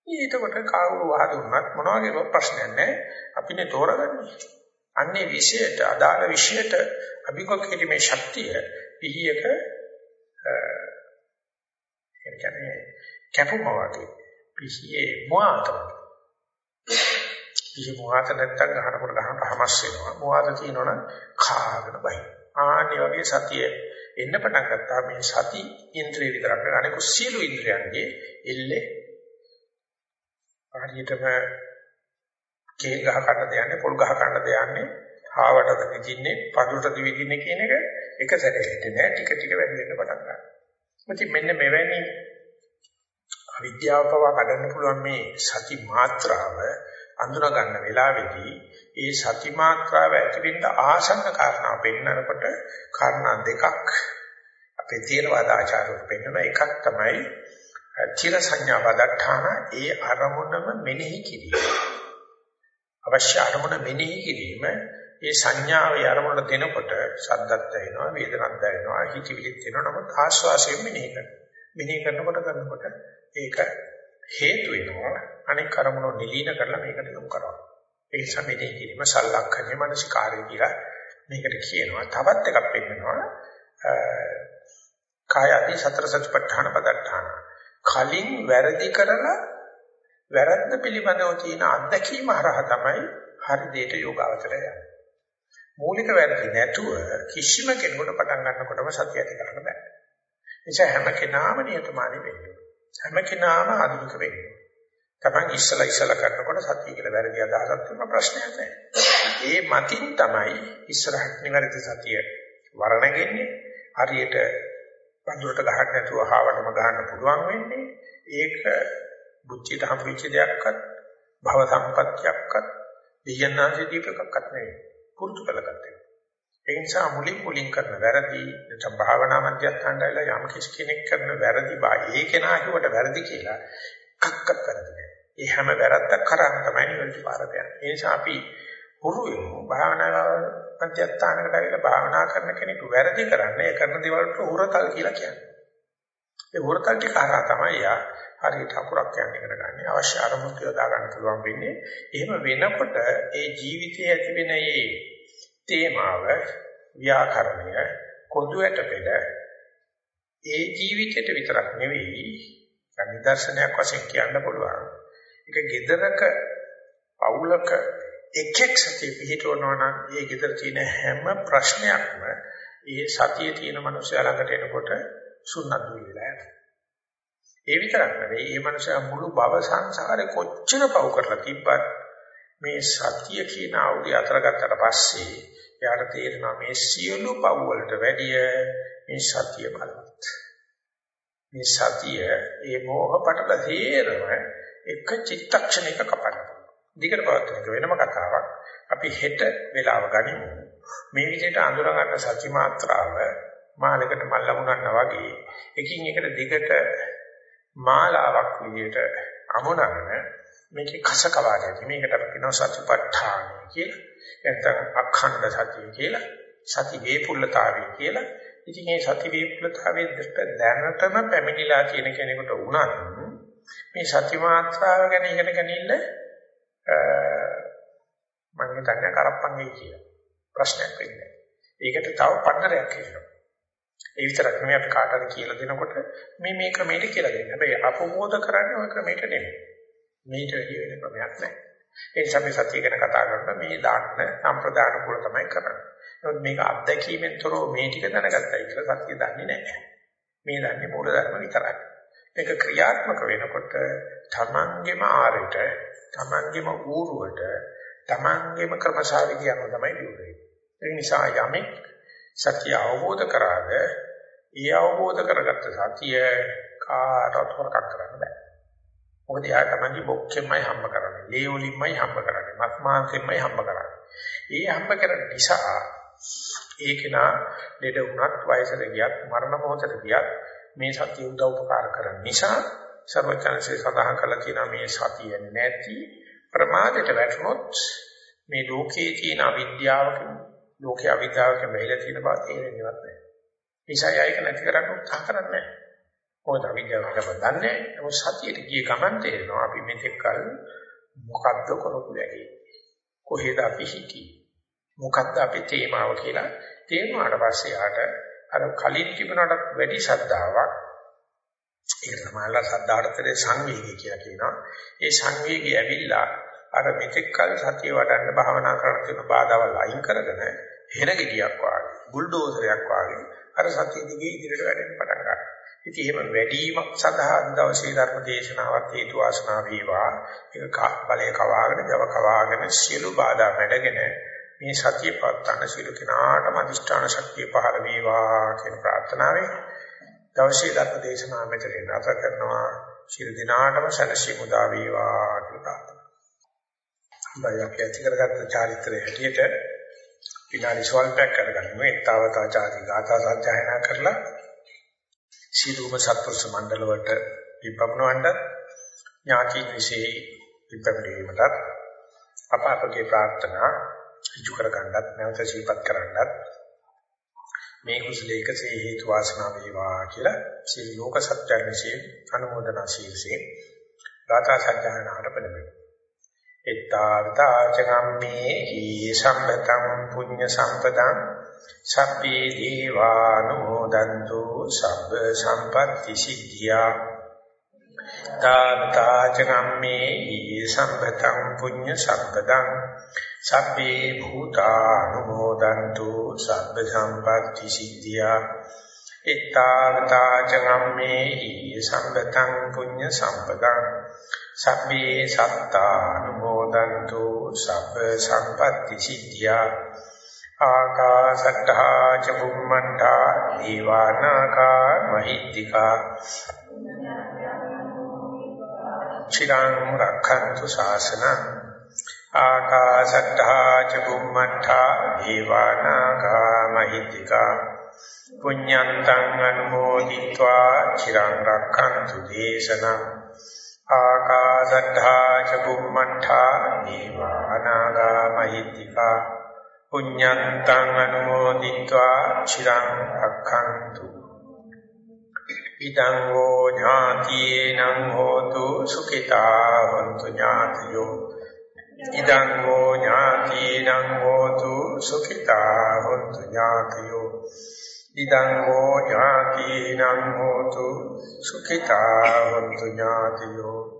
Speaker 1: ඊටකොට කවුරු වහදුන්නත් මොනවාගේ ප්‍රශ්නයක් නැහැ. අපිනේ තෝරගන්නේ. අන්නේ විශේෂයට අදාළ විශේෂයට අභිගත කිරීමේ ශක්තිය පිහියක ඒ කියන්නේ කැපුමවාගේ පිහියේ මොහාතම පිහිය මොහාත නැත්තම් ගහනකොට ගහනට හමස් වෙනවා. මොහාත තියෙනවනම් කාගෙන බයි. ආන්නේ වගේ සතිය එන්න පටන් ගත්තා මේ සති ඉන්ද්‍රිය විතරක් නෙවෙයි අනිකුත් සියලු ඉන්ද්‍රියන්ගේ එල්ලේ හරියටම කේල් ගහ ගන්න දෙයන්නේ පොල් ගහ ගන්න දෙයන්නේ ආවටද විදින්නේ පඳුරටද විදින්නේ කියන එක එක සැරේට නෑ ටික ටික වැඩි වෙන්න පටන් ගන්නවා. ඉතින් මෙන්න මෙවැනි අවිද්‍යාව පවා කඩන්න පුළුවන් මේ සති මාත්‍රාව අඳුන ගන්න වෙලාවේදී ඒ සති මාත්‍රාව ඇතිවෙන්න ආසන්න කාරණා පෙන්නකොට කාරණා දෙකක් අපේ තේරවාද ආචාර්යවරු පෙන්නන එකක් තමයි චිර සංඥා පදඨාන ඒ අරමුණම මෙනෙහි කිරීම. අවශ්‍ය අරමුණ මෙනෙහි කිරීම ඒ සංඥාවේ අරමුණ දෙනකොට සද්දත් වෙනවා වේදනත් දැනෙනවා හිතවිලිත් වෙනවා නමුත් ආස්වාසයෙන් මෙනෙහි කරනවා. මෙනෙහි කරනකොට කරනකොට ඒක හේතු වෙනවා අනෙක් කර්මණෝ නිලීන කරලා මේකට යොමු කරනවා. ඒ සම්පේදී කිරීම සල්ලක්ඛණය මනසිකාරය කියලා මේකට කියනවා. තවත් එකක් පෙන්නනවා කායදී සතර සතිපට්ඨාන පදට්ඨාන. කලින් වැරදි කරලා වැරද්ද පිළිබඳව තියෙන අත්දැකීම හරහා තමයි හරි දෙයට යෝගාවචරය යන්නේ. මූලික වැරදි නැතුව කිසිම කෙනෙකුට පටන් ගන්නකොටම සත්‍ය ඇති කරන්න බෑ. නිසා හැම කෙනාම නියතමානී වෙන්න හැම කෙනාම ආධුනික වෙන්න තමන් ඉස්සලා ඉස්සලා කරනකොට සතිය කියලා වැරදි අදහසක් තියෙන ප්‍රශ්නයක් නැහැ. ඒ මතින් තමයි ඉස්සරහට නිවැරදි සතිය වරණගෙන්නේ. හරියට වඳුරට ගහන්න නැතුව හාවටම ගහන්න පුළුවන් වෙන්නේ. ඒක බුද්ධියට හම්බෙච්ච දෙයක්වත් භව සම්පත්‍යයක්වත් දියනාසි දීපකක්වත් නෙවෙයි. පුරුදු කළකට. ඒ නිසා මුලින් මුලින් කරන වැරදි නැත්නම් භාවනා මධ්‍යස්ථානයලා යම් කිසි කෙනෙක් කරන වැරදි බා ඒ කෙනා හිවට වැරදි කියලා කක්කත් වැරදි නෑ. ඒ හැම වැරද්දක් කරාම තමයි නිවැරදි පාර යන්නේ. ඒ නිසා අපි හුරු වෙමු භාවනා මධ්‍යස්ථානකට ඇවිල්ලා භාවනා කරන කෙනෙකු වැරදි කරන්නේ ඒ කරන දේවල් වලට හුරතල් කියලා කියන්නේ. ඒ හුරතල් ටික හරහා තමයි යා හරියට අකුරක් යන එකට ගන්න අවශ්‍ය අරමුණු කියලා දාගන්න පුළුවන් වෙන්නේ. එහෙම වෙනකොට ඒ ජීවිතයේ ඇති වෙන මේ තේමාව ව්‍යාකරණය කොඳුයට පෙළ ඒ ජීවිතයට විතරක් නෙවෙයි නිදර්ශනයක් වශයෙන් කියන්න පුළුවන්. ඒක gedaraක පවුලක එකෙක් සතිය පිහිටවනවා නම් ඒ gedara තියෙන හැම ප්‍රශ්නයක්ම ඒ සතියේ තියෙන මනුස්සයා ළඟට එනකොට සුන්නත් වෙලා යනවා. ඒ විතරක් නෙවෙයි මේ මනුස්සයා මුළු භව සංසාරේ කොච්චර පව් කරලා තිබ්බත් මේ සතිය කියන ආයුධය අතර ගත්තට පස්සේ එයාට තේරෙනවා මේ සියලු පව් වලට වැඩිය මේ සතිය බලවත්. මේ සතිය ඒ මෝහ පටල තේරම එක චිත්තක්ෂණයක කපන්න. දිගට පවත්වන එක වෙනම කතාවක්. අපි හෙට වෙලාව ගනිමු. මේ විදිහට අඳුර ගන්න සත්‍ය මාත්‍රාව මාලයකට මල් ලැබුණා වගේ එකින් එකට දිගට මාලාවක් විදිහට අමුණගෙන මේකේ කස කවාගෙන මේකට අපි කියනවා සතිපට්ඨාන කියලා. නැත්නම් අඛණ්ඩ සතිය කියලා. සති වේපුල්ලතාවය කියලා. ඉතින් මේ සති වේපුල්ලතාවයේ දෙස්ත දැනටම පැමිණිලා තියෙන කෙනෙකුට වුණත් මේ සති මාත්‍රාව ගැන ඉගෙන ගැනීම මම හිතන්නේ කරප්පන්නේ කියලා. ප්‍රශ්නයක් වෙන්නේ. ඒකට තව පන්නරයක් හිතනවා. ඒ විතරක් නෙමෙයි අපි කාටද කියලා දෙනකොට මේ මේ ක්‍රමයට කියලා දෙන්න. හැබැයි අපමෝද කරන්නේ ওই ක්‍රමයට නෙමෙයි. මේට වැඩි වෙන ක්‍රමයක් නැහැ. ඒ නිසා මේ සත්‍ය ගැන කතා කරනකොට මේ දාන්න සම්ප්‍රදාන කුල තමයි කරන්නේ. නමුත් මේක අත්දැකීමෙන් තොරව මේ ටික දැනගත්තයි කියලා සත්‍ය දන්නේ නැහැ. මේ දන්නේ මූල ධර්ම විතරයි. මේක ක්‍රියාත්මක වෙනකොට තමන්ගේම ආරයට, තමන්ගේම ඌරුවට, තමන්ගේම ක්‍රමශාලිය යනවා තමයි දියුනේ. ඒ නිසා යමෙක් සත්‍ය අවබෝධ කරාද ඒ අවබෝධ කරගත්ත සතිය කාටවත් හොරකම් කරන්න බෑ. මොකද යා තමයි බොක්කෙන්මයි හම්බ කරන්නේ. ලේ වලින්මයි හම්බ කරන්නේ. මස් මාංශෙන්මයි හම්බ කරන්නේ. ඒ හම්බ කරන නිසා ඒකේනා ලෙඩ වුණත් වයසට ගියත් මරණ මොහොතට ගියත් මේ සතිය උදව් උපකාර කරන නිසා සර්වචනසේ සඳහන් කළා කියනවා මේ සතිය නැති ප්‍රමාදයට වැටුනොත් මේ ලෝකයේ තියෙන අවිද්‍යාවක ලෝකයේ අවිද්‍යාවක මෙහෙලා තියෙන බව තේරෙන්නේවත් නැහැ. නිසා ඒක නැති කරන්න උත්සාහ කරන්නේ නැහැ. මොකද අවිද්‍යාව අපව දන්නේ නැහැ. සතියට ගිය ගමන් තේරෙනවා අපි මෙතෙක් කල මොකද්ද කරපු වැඩේ. කොහෙද අපි හිටියේ. මොකද්ද අපේ තේමාව කියලා තේරුණාට පස්සේ ආට අර කලින් තිබුණාට වැඩි ශ්‍රද්ධාවක් ඒක තමයි සද්ධාර්ථයේ සංවේගය කියලා කියනවා. ඒ සංවේගය ඇවිල්ලා අර මෙතෙක් කල සතිය වඩන්න භාවනා කරන තියෙන බාධාවල් අයින් කරගෙන හෙන ගෙඩියක් වාගේ බුල්ඩෝසරයක් වාගේ අර සතිය දිගේ ඉදිරියට වැඩෙන්න පටන් ගන්නවා. ඉතින් එහෙම වැඩිවීමක් සඳහා දවසේ ධර්ම දේශනාවත් හේතු වාසනා වේවා. ඒක බලය කවාගෙන, ජව කවාගෙන සියලු බාධා වැඩගෙන මේ සතිය පවත්වන සියලු කෙනාටම අධිෂ්ඨාන ශක්තිය පහළ වේවා කියන ප්‍රාර්ථනාවෙන් දවසේ ධර්ම දේශනාව මෙතනින් නැවත කරනවා. සියලු දිනාටම සැනසීම උදා වේවා කියලා ප්‍රාර්ථනා. බය අපි ඇති කරගත්ත චාරිත්‍රයේ හැටියට විනාඩි ස්වල්පයක් කරගන්න ඒතාවතා ආදී ගාථා සජ්ජායනා කරලා සීලුම සත්පුරුෂ මණ්ඩල වලට විපමනවන්න ඥාති විශේෂ විපමනීමට අප අපගේ ප්‍රාර්ථනා ඉජු කරගන්නත් නැවත සිහිපත් කරන්නත් මේ කුසලයකසේ හේතු වාසනා වේවා කියලා සීල ලෝක සත්‍යයන් විශේෂ අනුමೋದනා ශීර්ෂේ ගාථා සජ්ජායනාට පෙළඹෙනවා එත්තාවතාචගම්මේ හි සම්පතං පුඤ්ඤ සම්පතං සබ්බේ දීවානුමෝදන්තු සබ්බ සම්පත්‍ති සිද්ධියා. තාවතාචගම්මේ හි සම්පතං පුඤ්ඤ සම්පතං සබ්බේ භූතානුමෝදන්තු සබ්බ සම්පත්‍ති සිද්ධියා. එත්තාවතාචගම්මේ හි සම්පතං පුඤ්ඤ සම්පතං සබ්බේ සත්තානුමෝදන්තු සබ්බ සම්පatti සිද්ධා ආකාශට්ටා ච බුම්මණ්ඩා දීවානාකා මහිත්‍තිකා චිරං රක්ඛන්තු ශාසන ආකාශට්ටා ච බුම්මණ්ඩා දීවානාකා මහිත්‍තිකා පුඤ්ඤන්තං අනුමෝදිत्वा චිරං රක්ඛන්තු දේශනං ආකාශට්ටා ච බුම්මණ්ඩා දීවානාකා මහිත්‍තිකා පුඤ්ඤන්තං අනුමෝදිत्वा චිරං රක්ඛන්තු. ඉදං හෝ ඥාතියේනං හෝතු සුඛිතා හොන්තු ඥාතියෝ. ඉදං හෝ ඥාතියේනං හෝතු සුඛිතා හොන්තු ඥාතියෝ. ඉදං හෝ ඥාතිනං හෝතු සුඛිතා හොන්තු ඥාතියෝ.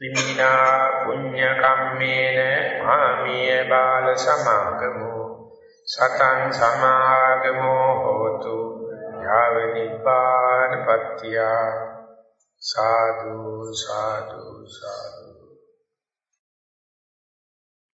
Speaker 1: විමිනා පුඤ්ඤ කම්මේන ආමිය බාල සමාගමෝ සතං සමාගමෝ හෝතු යාව නිපානපත්තිය සාදු සාදු සාදු